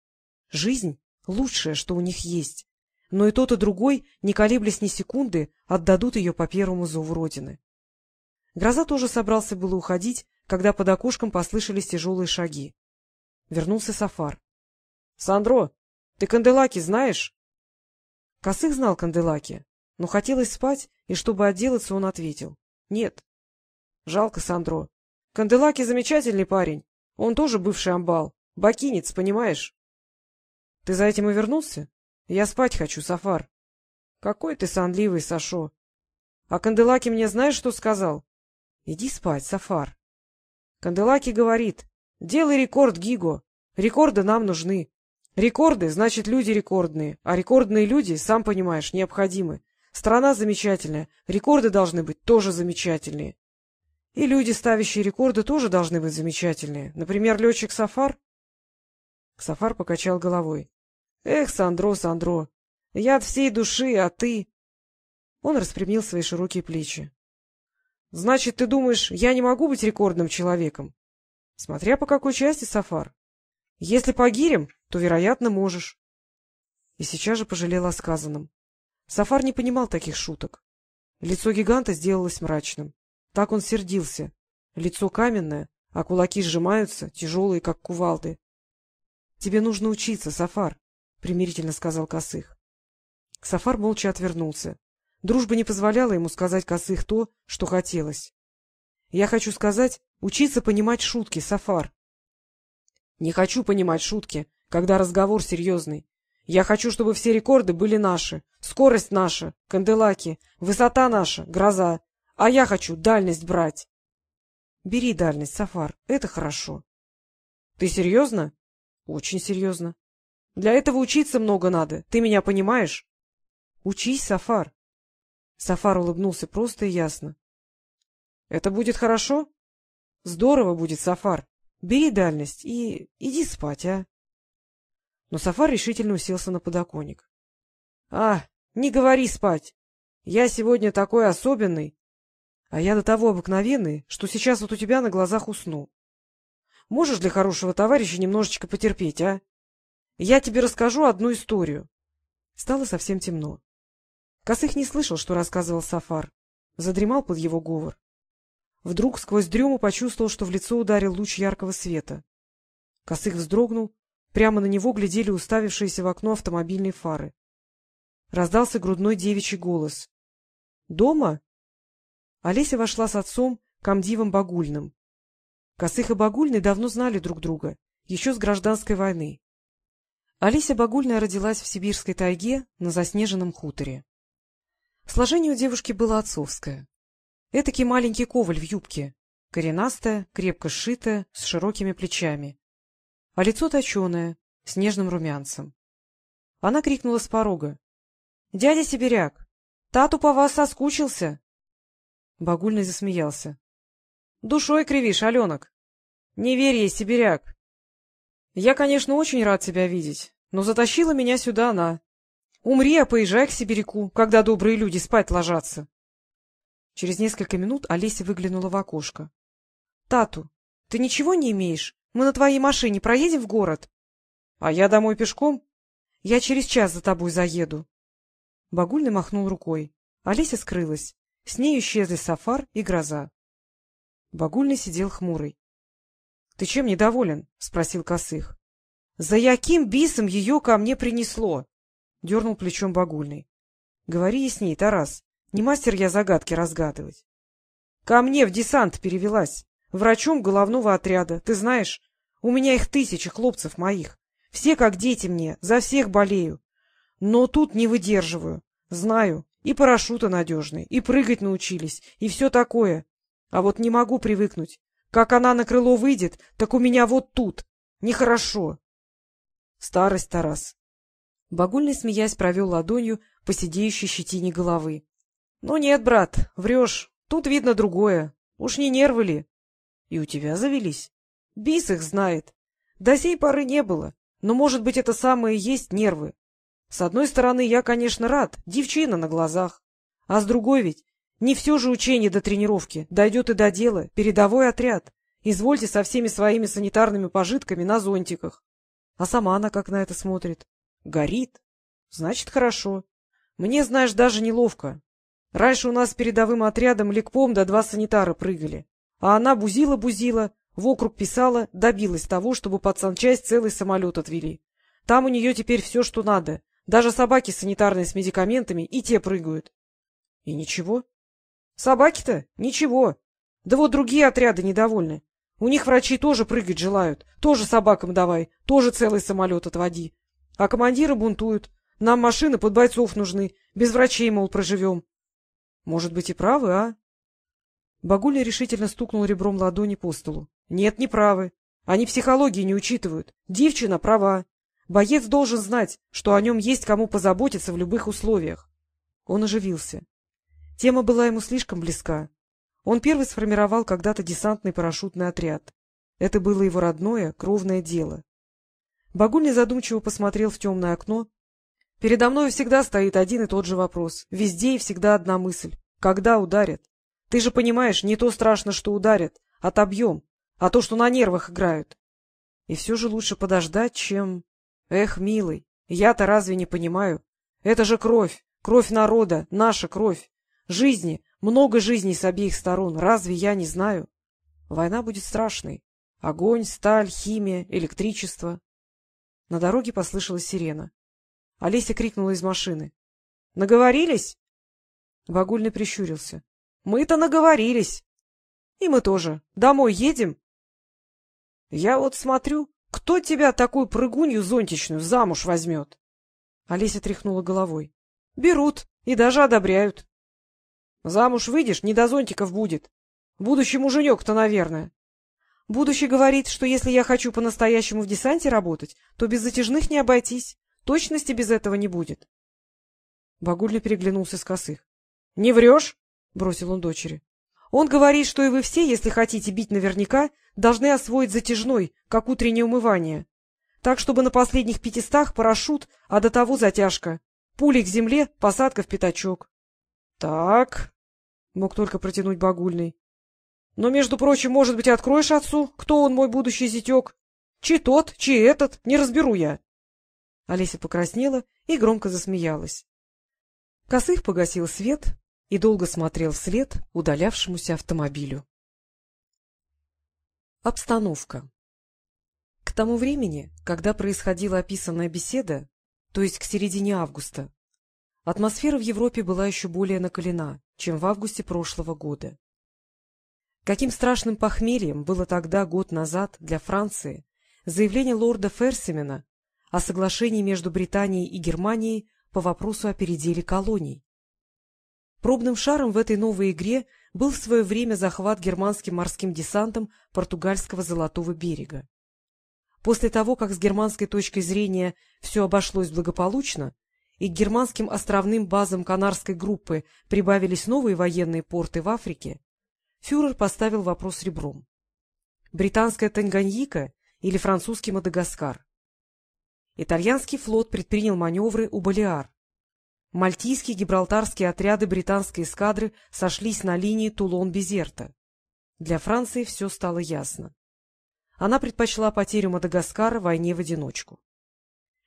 [SPEAKER 1] Жизнь — лучшее, что у них есть, но и тот, и другой, не колеблясь ни секунды, отдадут ее по первому зову Родины. Гроза тоже собрался было уходить, когда под окошком послышались тяжелые шаги. Вернулся Сафар. — Сандро, ты Канделаки знаешь? Косых знал Канделаки, но хотелось спать, и чтобы отделаться, он ответил. — Нет. — Жалко, Сандро. Канделаки замечательный парень. Он тоже бывший амбал. Бакинец, понимаешь? — Ты за этим и вернулся? Я спать хочу, Сафар. — Какой ты сонливый, Сашо. А Канделаки мне знаешь, что сказал? — Иди спать, Сафар. Канделаки говорит, делай рекорд, Гиго. Рекорды нам нужны. Рекорды — значит, люди рекордные, а рекордные люди, сам понимаешь, необходимы. Страна замечательная, рекорды должны быть тоже замечательные. И люди, ставящие рекорды, тоже должны быть замечательные. Например, летчик Сафар? Сафар покачал головой. — Эх, Сандро, Сандро, я от всей души, а ты... Он распрямил свои широкие плечи. — Значит, ты думаешь, я не могу быть рекордным человеком? — Смотря по какой части, Сафар. Если по гирям, то, вероятно, можешь. И сейчас же пожалел о сказанном. Сафар не понимал таких шуток. Лицо гиганта сделалось мрачным. Так он сердился. Лицо каменное, а кулаки сжимаются, тяжелые, как кувалды. — Тебе нужно учиться, Сафар, — примирительно сказал Косых. Сафар молча отвернулся. Дружба не позволяла ему сказать Косых то, что хотелось. — Я хочу сказать, учиться понимать шутки, Сафар. — Не хочу понимать шутки, когда разговор серьезный. Я хочу, чтобы все рекорды были наши. Скорость наша, канделаки, высота наша, гроза. А я хочу дальность брать. — Бери дальность, Сафар, это хорошо. — Ты серьезно? — Очень серьезно. Для этого учиться много надо, ты меня понимаешь? — Учись, Сафар. Сафар улыбнулся просто и ясно. — Это будет хорошо? — Здорово будет, Сафар. Бери дальность и иди спать, а? Но Сафар решительно уселся на подоконник. — А, не говори спать. Я сегодня такой особенный. А я до того обыкновенный, что сейчас вот у тебя на глазах усну. Можешь для хорошего товарища немножечко потерпеть, а? Я тебе расскажу одну историю. Стало совсем темно. Косых не слышал, что рассказывал Сафар. Задремал под его говор. Вдруг сквозь дрему почувствовал, что в лицо ударил луч яркого света. Косых вздрогнул, прямо на него глядели уставившиеся в окно автомобильные фары. Раздался грудной девичий голос. — Дома? Олеся вошла с отцом, комдивом Багульным. Косых и Багульный давно знали друг друга, еще с гражданской войны. Алися Багульная родилась в сибирской тайге на заснеженном хуторе. Сложение у девушки было отцовское. Этакий маленький коваль в юбке, коренастая, крепко сшитая, с широкими плечами. А лицо точеное, с нежным румянцем. Она крикнула с порога. — Дядя Сибиряк, тату по вас соскучился. Багульный засмеялся. — Душой кривишь, Аленок. Не верь ей, Сибиряк. Я, конечно, очень рад тебя видеть, но затащила меня сюда она. Умри, а поезжай к сибиряку, когда добрые люди спать ложатся. Через несколько минут Олеся выглянула в окошко. — Тату, ты ничего не имеешь? Мы на твоей машине проедем в город? — А я домой пешком? — Я через час за тобой заеду. Багульный махнул рукой. Олеся скрылась. С ней исчезли Сафар и Гроза. Багульный сидел хмурый. — Ты чем недоволен? — спросил Косых. — За яким бисом ее ко мне принесло? — дернул плечом Багульный. — Говори ясней, Тарас. Не мастер я загадки разгадывать. — Ко мне в десант перевелась. Врачом головного отряда. Ты знаешь, у меня их тысячи хлопцев моих. Все как дети мне, за всех болею. Но тут не выдерживаю. Знаю, и парашюты надежные, и прыгать научились, и все такое. А вот не могу привыкнуть. Как она на крыло выйдет, так у меня вот тут. Нехорошо. Старость, Тарас. Багульный, смеясь, провел ладонью по сидеющей щетине головы. — Ну нет, брат, врешь. Тут видно другое. Уж не нервы ли? — И у тебя завелись? Бис их знает. До сей поры не было, но, может быть, это самое и есть нервы. С одной стороны, я, конечно, рад, девчина на глазах. А с другой ведь, не все же учение до тренировки, дойдет и до дела, передовой отряд. Извольте со всеми своими санитарными пожитками на зонтиках. А сама она как на это смотрит? Горит. Значит, хорошо. Мне, знаешь, даже неловко. Раньше у нас с передовым отрядом лекпом до два санитара прыгали. А она бузила-бузила, вокруг писала, добилась того, чтобы под санчасть целый самолет отвели. Там у нее теперь все, что надо. Даже собаки санитарные с медикаментами, и те прыгают. И ничего. Собаки-то? Ничего. Да вот другие отряды недовольны. У них врачи тоже прыгать желают, тоже собакам давай, тоже целый самолет отводи. А командиры бунтуют. Нам машины под бойцов нужны, без врачей, мол, проживем. Может быть, и правы, а? Багуля решительно стукнул ребром ладони по столу. — Нет, не правы. Они психологии не учитывают. Девчина права. Боец должен знать, что о нем есть кому позаботиться в любых условиях. Он оживился. Тема была ему слишком близка. Он первый сформировал когда-то десантный парашютный отряд. Это было его родное, кровное дело. Багуль задумчиво посмотрел в темное окно. Передо мной всегда стоит один и тот же вопрос. Везде и всегда одна мысль. Когда ударят? Ты же понимаешь, не то страшно, что ударят, отобьем, а то, что на нервах играют. И все же лучше подождать, чем... Эх, милый, я-то разве не понимаю? Это же кровь, кровь народа, наша кровь. Жизни, много жизней с обеих сторон. Разве я не знаю? Война будет страшной. Огонь, сталь, химия, электричество. На дороге послышалась сирена. Олеся крикнула из машины. — Наговорились? Багульный прищурился. — Мы-то наговорились. — И мы тоже. Домой едем? — Я вот смотрю, кто тебя такую прыгунью зонтичную замуж возьмет? Олеся тряхнула головой. — Берут и даже одобряют. Замуж выйдешь, не до зонтиков будет. Будущий муженек-то, наверное. Будущий говорит, что если я хочу по-настоящему в десанте работать, то без затяжных не обойтись. Точности без этого не будет. Багульный переглянулся с косых. — Не врешь? — бросил он дочери. — Он говорит, что и вы все, если хотите бить наверняка, должны освоить затяжной, как утреннее умывание. Так, чтобы на последних пятистах парашют, а до того затяжка. Пули к земле, посадка в пятачок. — Так, — мог только протянуть Багульный. — Но, между прочим, может быть, откроешь отцу, кто он, мой будущий зятек? Чи тот, чи этот, не разберу я. Олеся покраснела и громко засмеялась. Косых погасил свет и долго смотрел вслед удалявшемуся автомобилю. Обстановка К тому времени, когда происходила описанная беседа, то есть к середине августа, Атмосфера в Европе была еще более накалена, чем в августе прошлого года. Каким страшным похмельем было тогда, год назад, для Франции, заявление лорда Ферсимена о соглашении между Британией и Германией по вопросу о переделе колоний. Пробным шаром в этой новой игре был в свое время захват германским морским десантом португальского Золотого берега. После того, как с германской точки зрения все обошлось благополучно, и к германским островным базам Канарской группы прибавились новые военные порты в Африке, фюрер поставил вопрос ребром. Британская Танганьика или французский Мадагаскар? Итальянский флот предпринял маневры у Балиар. Мальтийские гибралтарские отряды британской эскадры сошлись на линии Тулон-Безерта. Для Франции все стало ясно. Она предпочла потерю Мадагаскара войне в одиночку.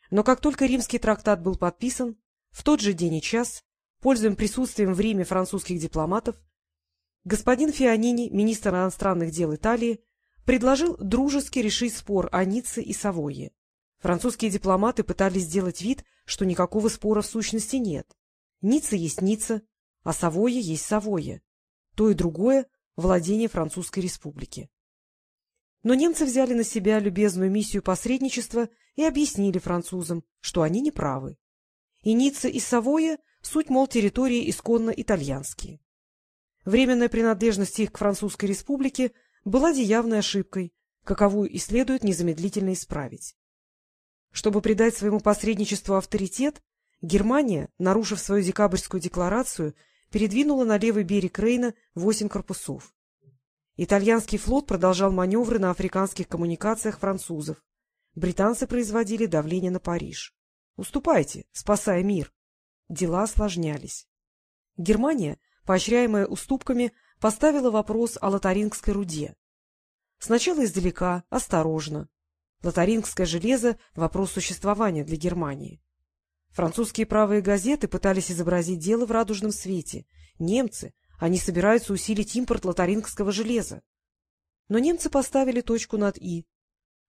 [SPEAKER 1] Но как только римский трактат был подписан, в тот же день и час, пользуясь присутствием в Риме французских дипломатов, господин Фианини, министр иностранных дел Италии, предложил дружески решить спор о Ницце и Савойе. Французские дипломаты пытались сделать вид, что никакого спора в сущности нет. Ницца есть Ницца, а Савойе есть Савойе. То и другое — владение Французской республики. Но немцы взяли на себя любезную миссию посредничества и объяснили французам, что они не правы. И Ницца и Савоя — суть, мол, территории исконно итальянские. Временная принадлежность их к Французской республике была деявной ошибкой, каковую и следует незамедлительно исправить. Чтобы придать своему посредничеству авторитет, Германия, нарушив свою декабрьскую декларацию, передвинула на левый берег Рейна восемь корпусов. Итальянский флот продолжал маневры на африканских коммуникациях французов, британцы производили давление на Париж. Уступайте, спасая мир. Дела осложнялись. Германия, поощряемая уступками, поставила вопрос о лотарингской руде. Сначала издалека, осторожно. Лотарингское железо — вопрос существования для Германии. Французские правые газеты пытались изобразить дело в радужном свете. Немцы, они собираются усилить импорт лотарингского железа. Но немцы поставили точку над «и».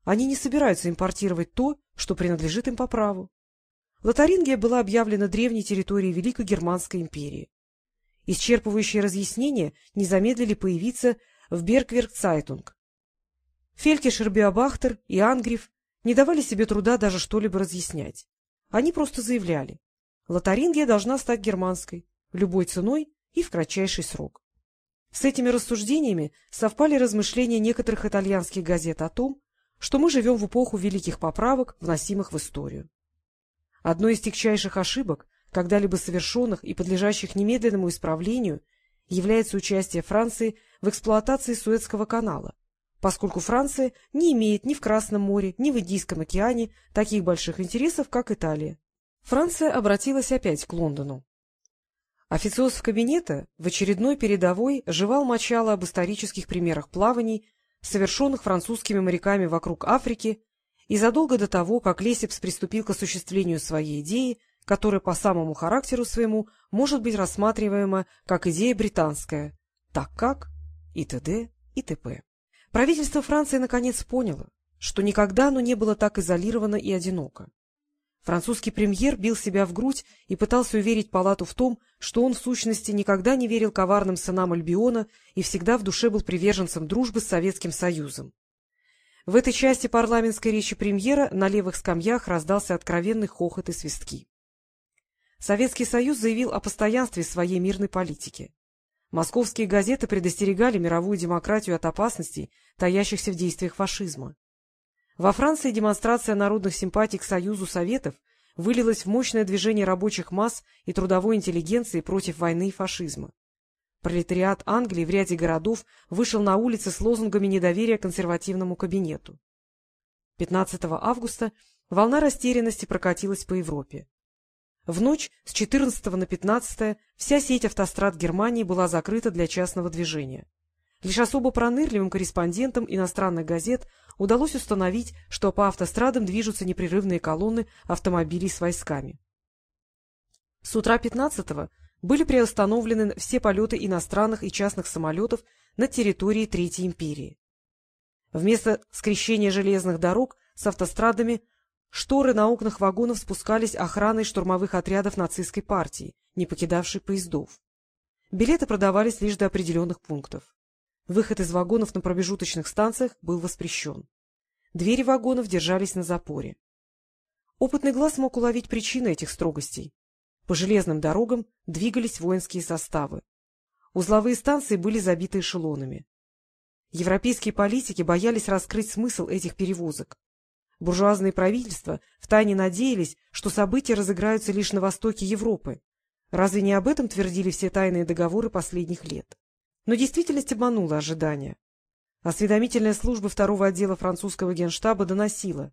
[SPEAKER 1] Они не собираются импортировать то, что принадлежит им по праву. Лотарингия была объявлена древней территорией Великой Германской империи. Исчерпывающие разъяснения не замедлили появиться в Бергверк-Цайтунг. Фелькишер Биобахтер и Ангриф не давали себе труда даже что-либо разъяснять. Они просто заявляли, Лотарингия должна стать германской, любой ценой и в кратчайший срок. С этими рассуждениями совпали размышления некоторых итальянских газет о том, что мы живем в эпоху великих поправок, вносимых в историю. Одной из тягчайших ошибок, когда-либо совершенных и подлежащих немедленному исправлению, является участие Франции в эксплуатации Суэцкого канала, поскольку Франция не имеет ни в Красном море, ни в Индийском океане таких больших интересов, как Италия. Франция обратилась опять к Лондону. Официоз кабинета в очередной передовой жевал мочало об исторических примерах плаваний, совершенных французскими моряками вокруг Африки, и задолго до того, как Лесепс приступил к осуществлению своей идеи, которая по самому характеру своему может быть рассматриваема как идея британская, так как и т.д. и т.п. Правительство Франции наконец поняло, что никогда оно не было так изолировано и одиноко. Французский премьер бил себя в грудь и пытался уверить палату в том, что он в сущности никогда не верил коварным сынам Альбиона и всегда в душе был приверженцем дружбы с Советским Союзом. В этой части парламентской речи премьера на левых скамьях раздался откровенный хохот и свистки. Советский Союз заявил о постоянстве своей мирной политики. Московские газеты предостерегали мировую демократию от опасностей, таящихся в действиях фашизма. Во Франции демонстрация народных симпатий к Союзу Советов вылилась в мощное движение рабочих масс и трудовой интеллигенции против войны и фашизма. Пролетариат Англии в ряде городов вышел на улицы с лозунгами недоверия консервативному кабинету. 15 августа волна растерянности прокатилась по Европе. В ночь с 14 на 15 вся сеть автострад Германии была закрыта для частного движения. Лишь особо пронырливым корреспондентам иностранных газет удалось установить, что по автострадам движутся непрерывные колонны автомобилей с войсками. С утра 15-го были приостановлены все полеты иностранных и частных самолетов на территории Третьей империи. Вместо скрещения железных дорог с автострадами Шторы на окнах вагонов спускались охраной штурмовых отрядов нацистской партии, не покидавшей поездов. Билеты продавались лишь до определенных пунктов. Выход из вагонов на промежуточных станциях был воспрещен. Двери вагонов держались на запоре. Опытный глаз мог уловить причины этих строгостей. По железным дорогам двигались воинские составы. Узловые станции были забиты эшелонами. Европейские политики боялись раскрыть смысл этих перевозок. Буржуазные правительства втайне надеялись, что события разыграются лишь на востоке Европы. Разве не об этом твердили все тайные договоры последних лет? Но действительность обманула ожидания. Осведомительная служба второго отдела французского генштаба доносила.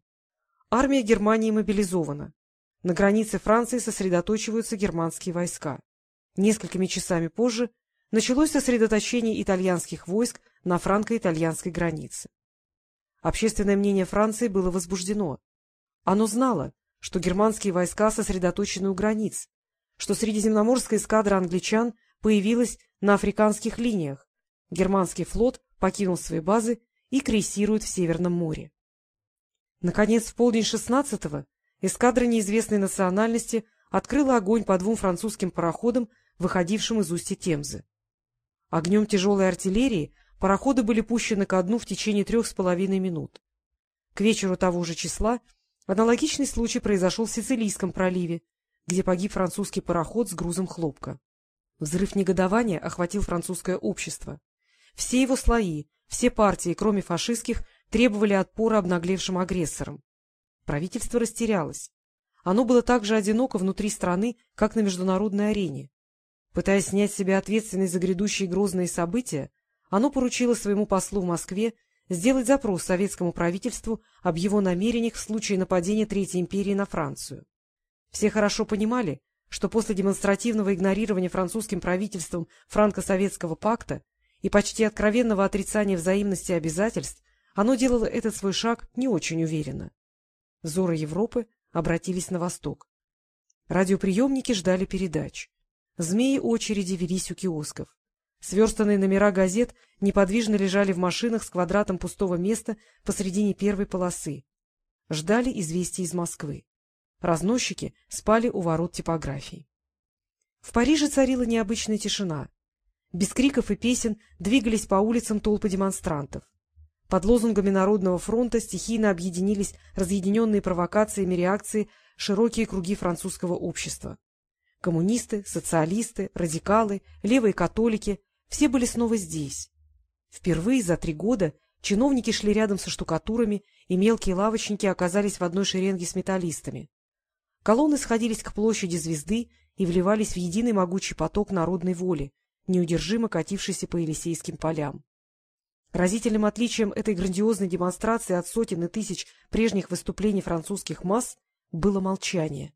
[SPEAKER 1] Армия Германии мобилизована. На границе Франции сосредоточиваются германские войска. Несколькими часами позже началось сосредоточение итальянских войск на франко-итальянской границе. Общественное мнение Франции было возбуждено. Оно знало, что германские войска сосредоточены у границ, что средиземноморская эскадра англичан появилась на африканских линиях, германский флот покинул свои базы и крейсирует в Северном море. Наконец, в полдень 16-го эскадра неизвестной национальности открыла огонь по двум французским пароходам, выходившим из устья Темзы. Огнем тяжелой артиллерии Пароходы были пущены ко дну в течение трех с половиной минут. К вечеру того же числа аналогичный случай произошел в Сицилийском проливе, где погиб французский пароход с грузом хлопка. Взрыв негодования охватил французское общество. Все его слои, все партии, кроме фашистских, требовали отпора обнаглевшим агрессорам. Правительство растерялось. Оно было так же одиноко внутри страны, как на международной арене. Пытаясь снять с себя ответственность за грядущие грозные события, оно поручило своему послу в Москве сделать запрос советскому правительству об его намерениях в случае нападения Третьей империи на Францию. Все хорошо понимали, что после демонстративного игнорирования французским правительством франко-советского пакта и почти откровенного отрицания взаимности обязательств, оно делало этот свой шаг не очень уверенно. Взоры Европы обратились на восток. Радиоприемники ждали передач. Змеи очереди велись у киосков. Сверстанные номера газет неподвижно лежали в машинах с квадратом пустого места посредине первой полосы. Ждали известий из Москвы. Разносчики спали у ворот типографий. В Париже царила необычная тишина. Без криков и песен двигались по улицам толпы демонстрантов. Под лозунгами Народного фронта стихийно объединились разъединенные провокациями реакции широкие круги французского общества. Коммунисты, социалисты, радикалы, левые католики — все были снова здесь. Впервые за три года чиновники шли рядом со штукатурами, и мелкие лавочники оказались в одной шеренге с металлистами. Колонны сходились к площади звезды и вливались в единый могучий поток народной воли, неудержимо катившийся по Елисейским полям. Разительным отличием этой грандиозной демонстрации от сотен и тысяч прежних выступлений французских масс было молчание.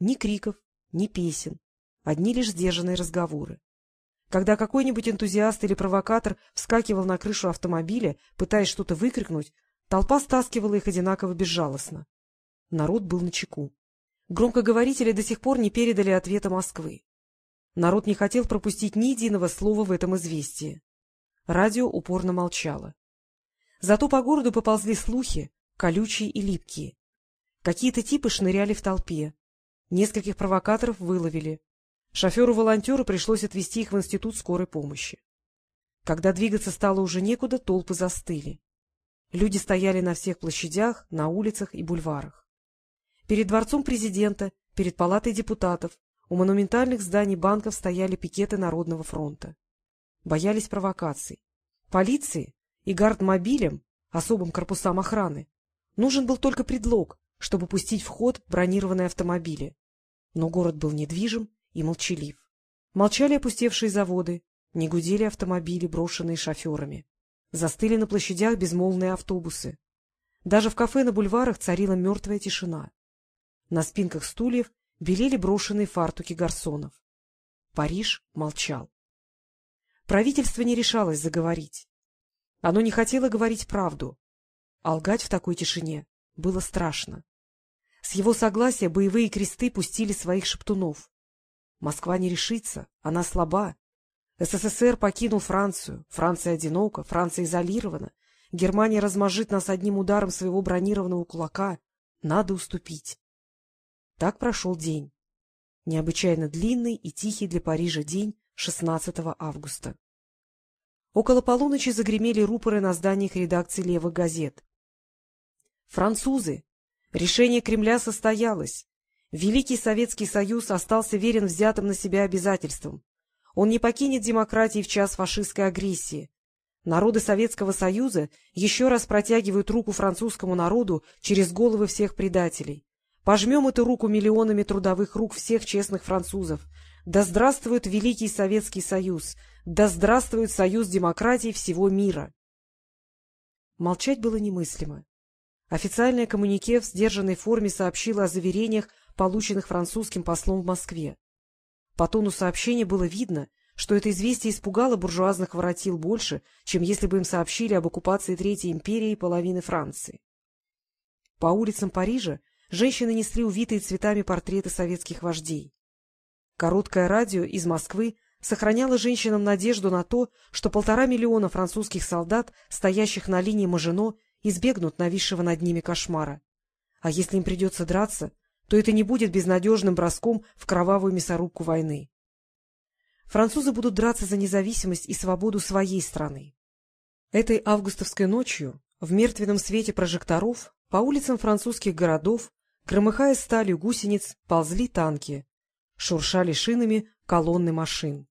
[SPEAKER 1] Ни криков, ни песен, одни лишь сдержанные разговоры. Когда какой-нибудь энтузиаст или провокатор вскакивал на крышу автомобиля, пытаясь что-то выкрикнуть, толпа стаскивала их одинаково безжалостно. Народ был начеку. Громкоговорители до сих пор не передали ответа Москвы. Народ не хотел пропустить ни единого слова в этом известии. Радио упорно молчало. Зато по городу поползли слухи, колючие и липкие. Какие-то типы шныряли в толпе. Нескольких провокаторов выловили. Шоферу-волонтеру пришлось отвезти их в институт скорой помощи. Когда двигаться стало уже некуда, толпы застыли. Люди стояли на всех площадях, на улицах и бульварах. Перед дворцом президента, перед палатой депутатов, у монументальных зданий банков стояли пикеты Народного фронта. Боялись провокаций. Полиции и гардмобилям, особым корпусам охраны, нужен был только предлог, чтобы пустить в ход бронированные автомобили. Но город был недвижим и молчалив. Молчали опустевшие заводы, не гудели автомобили, брошенные шоферами. Застыли на площадях безмолвные автобусы. Даже в кафе на бульварах царила мертвая тишина. На спинках стульев белели брошенные фартуки гарсонов. Париж молчал. Правительство не решалось заговорить. Оно не хотело говорить правду. А лгать в такой тишине было страшно. С его согласия боевые кресты пустили своих шептунов. Москва не решится, она слаба. СССР покинул Францию, Франция одинока, Франция изолирована, Германия размажит нас одним ударом своего бронированного кулака. Надо уступить. Так прошел день. Необычайно длинный и тихий для Парижа день 16 августа. Около полуночи загремели рупоры на зданиях редакций левых газет. Французы! Решение Кремля состоялось. Великий Советский Союз остался верен взятым на себя обязательствам. Он не покинет демократии в час фашистской агрессии. Народы Советского Союза еще раз протягивают руку французскому народу через головы всех предателей. Пожмем эту руку миллионами трудовых рук всех честных французов. Да здравствует Великий Советский Союз! Да здравствует Союз демократий всего мира! Молчать было немыслимо. Официальное коммунике в сдержанной форме сообщило о заверениях, полученных французским послом в Москве. По тону сообщения было видно, что это известие испугало буржуазных воротил больше, чем если бы им сообщили об оккупации Третьей империи половины Франции. По улицам Парижа женщины несли увитые цветами портреты советских вождей. Короткое радио из Москвы сохраняло женщинам надежду на то, что полтора миллиона французских солдат, стоящих на линии Мажино, избегнут нависшего над ними кошмара. А если им придется драться, то это не будет безнадежным броском в кровавую мясорубку войны. Французы будут драться за независимость и свободу своей страны. Этой августовской ночью, в мертвенном свете прожекторов, по улицам французских городов Громыхая сталью гусениц, ползли танки, шуршали шинами колонны машин.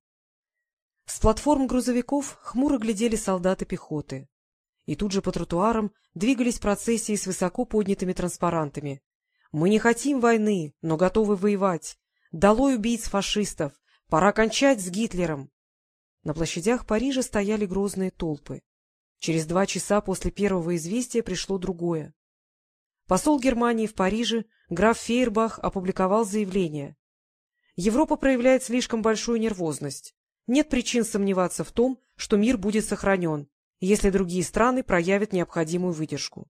[SPEAKER 1] С платформ грузовиков хмуро глядели солдаты пехоты. И тут же по тротуарам двигались процессии с высоко поднятыми транспарантами. «Мы не хотим войны, но готовы воевать! Долой убийц фашистов! Пора кончать с Гитлером!» На площадях Парижа стояли грозные толпы. Через два часа после первого известия пришло другое. Посол Германии в Париже, граф Фейербах, опубликовал заявление. Европа проявляет слишком большую нервозность. Нет причин сомневаться в том, что мир будет сохранен, если другие страны проявят необходимую выдержку.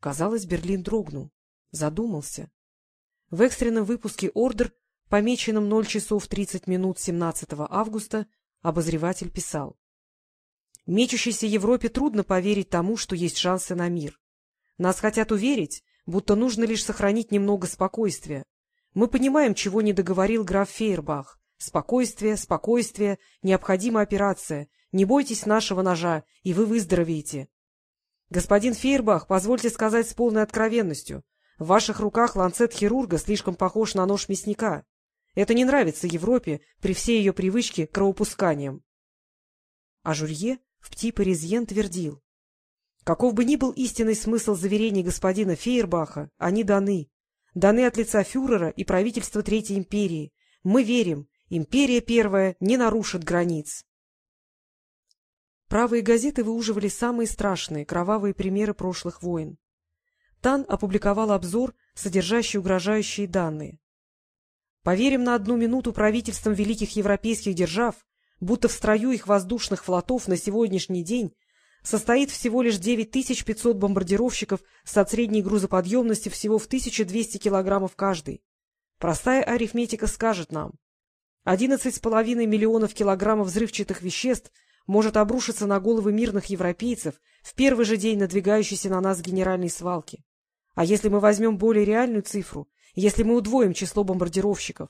[SPEAKER 1] Казалось, Берлин дрогнул, задумался. В экстренном выпуске «Ордер», помеченном 0 часов 30 минут 17 августа, обозреватель писал. Мечущейся Европе трудно поверить тому, что есть шансы на мир. Нас хотят уверить, будто нужно лишь сохранить немного спокойствия. Мы понимаем, чего не договорил граф Фейербах. Спокойствие, спокойствие, необходима операция. Не бойтесь нашего ножа, и вы выздоровеете. Господин Фейербах, позвольте сказать с полной откровенностью. В ваших руках ланцет хирурга слишком похож на нож мясника. Это не нравится Европе при всей ее привычке к кровопусканиям. А Журье в Пти-Паризьен твердил. Каков бы ни был истинный смысл заверений господина Фейербаха, они даны. Даны от лица фюрера и правительства Третьей империи. Мы верим, империя первая не нарушит границ. Правые газеты выуживали самые страшные, кровавые примеры прошлых войн. Тан опубликовал обзор, содержащий угрожающие данные. Поверим на одну минуту правительствам великих европейских держав, будто в строю их воздушных флотов на сегодняшний день состоит всего лишь 9500 бомбардировщиков с средней грузоподъемностью всего в 1200 килограммов каждый. Простая арифметика скажет нам, 11,5 миллионов килограммов взрывчатых веществ может обрушиться на головы мирных европейцев в первый же день надвигающейся на нас генеральной свалки. А если мы возьмем более реальную цифру, если мы удвоим число бомбардировщиков,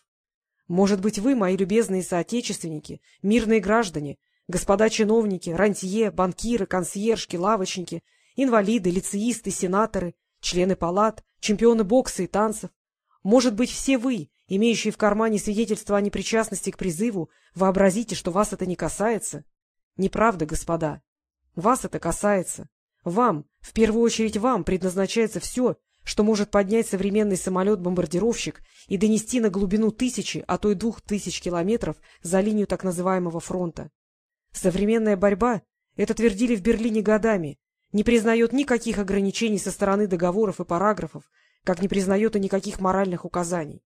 [SPEAKER 1] может быть, вы, мои любезные соотечественники, мирные граждане, господа чиновники, рантье, банкиры, консьержки, лавочники, инвалиды, лицеисты, сенаторы, члены палат, чемпионы бокса и танцев, может быть, все вы, имеющие в кармане свидетельство о непричастности к призыву, вообразите, что вас это не касается? Неправда, господа. Вас это касается. Вам, в первую очередь вам, предназначается все, что может поднять современный самолет-бомбардировщик и донести на глубину тысячи, а то и двух тысяч километров за линию так называемого фронта. Современная борьба, это твердили в Берлине годами, не признает никаких ограничений со стороны договоров и параграфов, как не признает и никаких моральных указаний.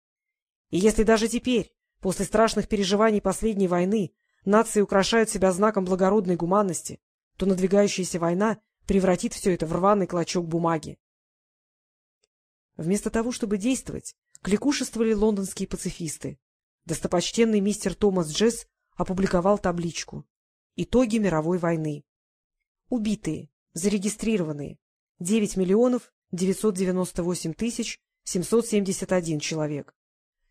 [SPEAKER 1] И если даже теперь, после страшных переживаний последней войны, нации украшают себя знаком благородной гуманности, то надвигающаяся война превратит все это в рваный клочок бумаги. Вместо того, чтобы действовать, кликушествовали лондонские пацифисты. Достопочтенный мистер Томас Джесс опубликовал табличку «Итоги мировой войны». Убитые, зарегистрированные 9 миллионов 998 тысяч 771 человек.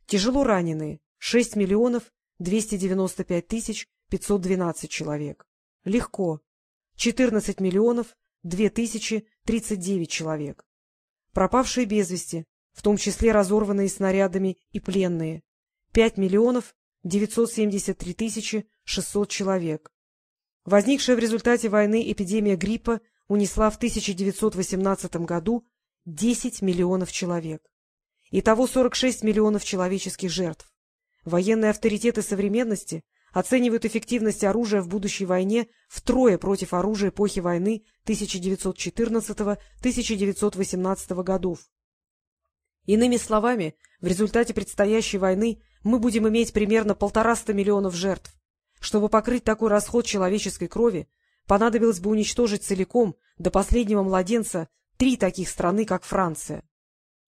[SPEAKER 1] Тяжело раненые 6 миллионов 295 тысяч 512 человек. Легко 14 миллионов 2039 человек. Пропавшие без вести, в том числе разорванные снарядами и пленные, 5 миллионов 973 тысячи 600 человек. Возникшая в результате войны эпидемия гриппа унесла в 1918 году 10 миллионов человек. Итого 46 миллионов человеческих жертв. Военные авторитеты современности оценивают эффективность оружия в будущей войне втрое против оружия эпохи войны 1914-1918 годов. Иными словами, в результате предстоящей войны мы будем иметь примерно полтораста миллионов жертв. Чтобы покрыть такой расход человеческой крови, понадобилось бы уничтожить целиком, до последнего младенца, три таких страны, как Франция.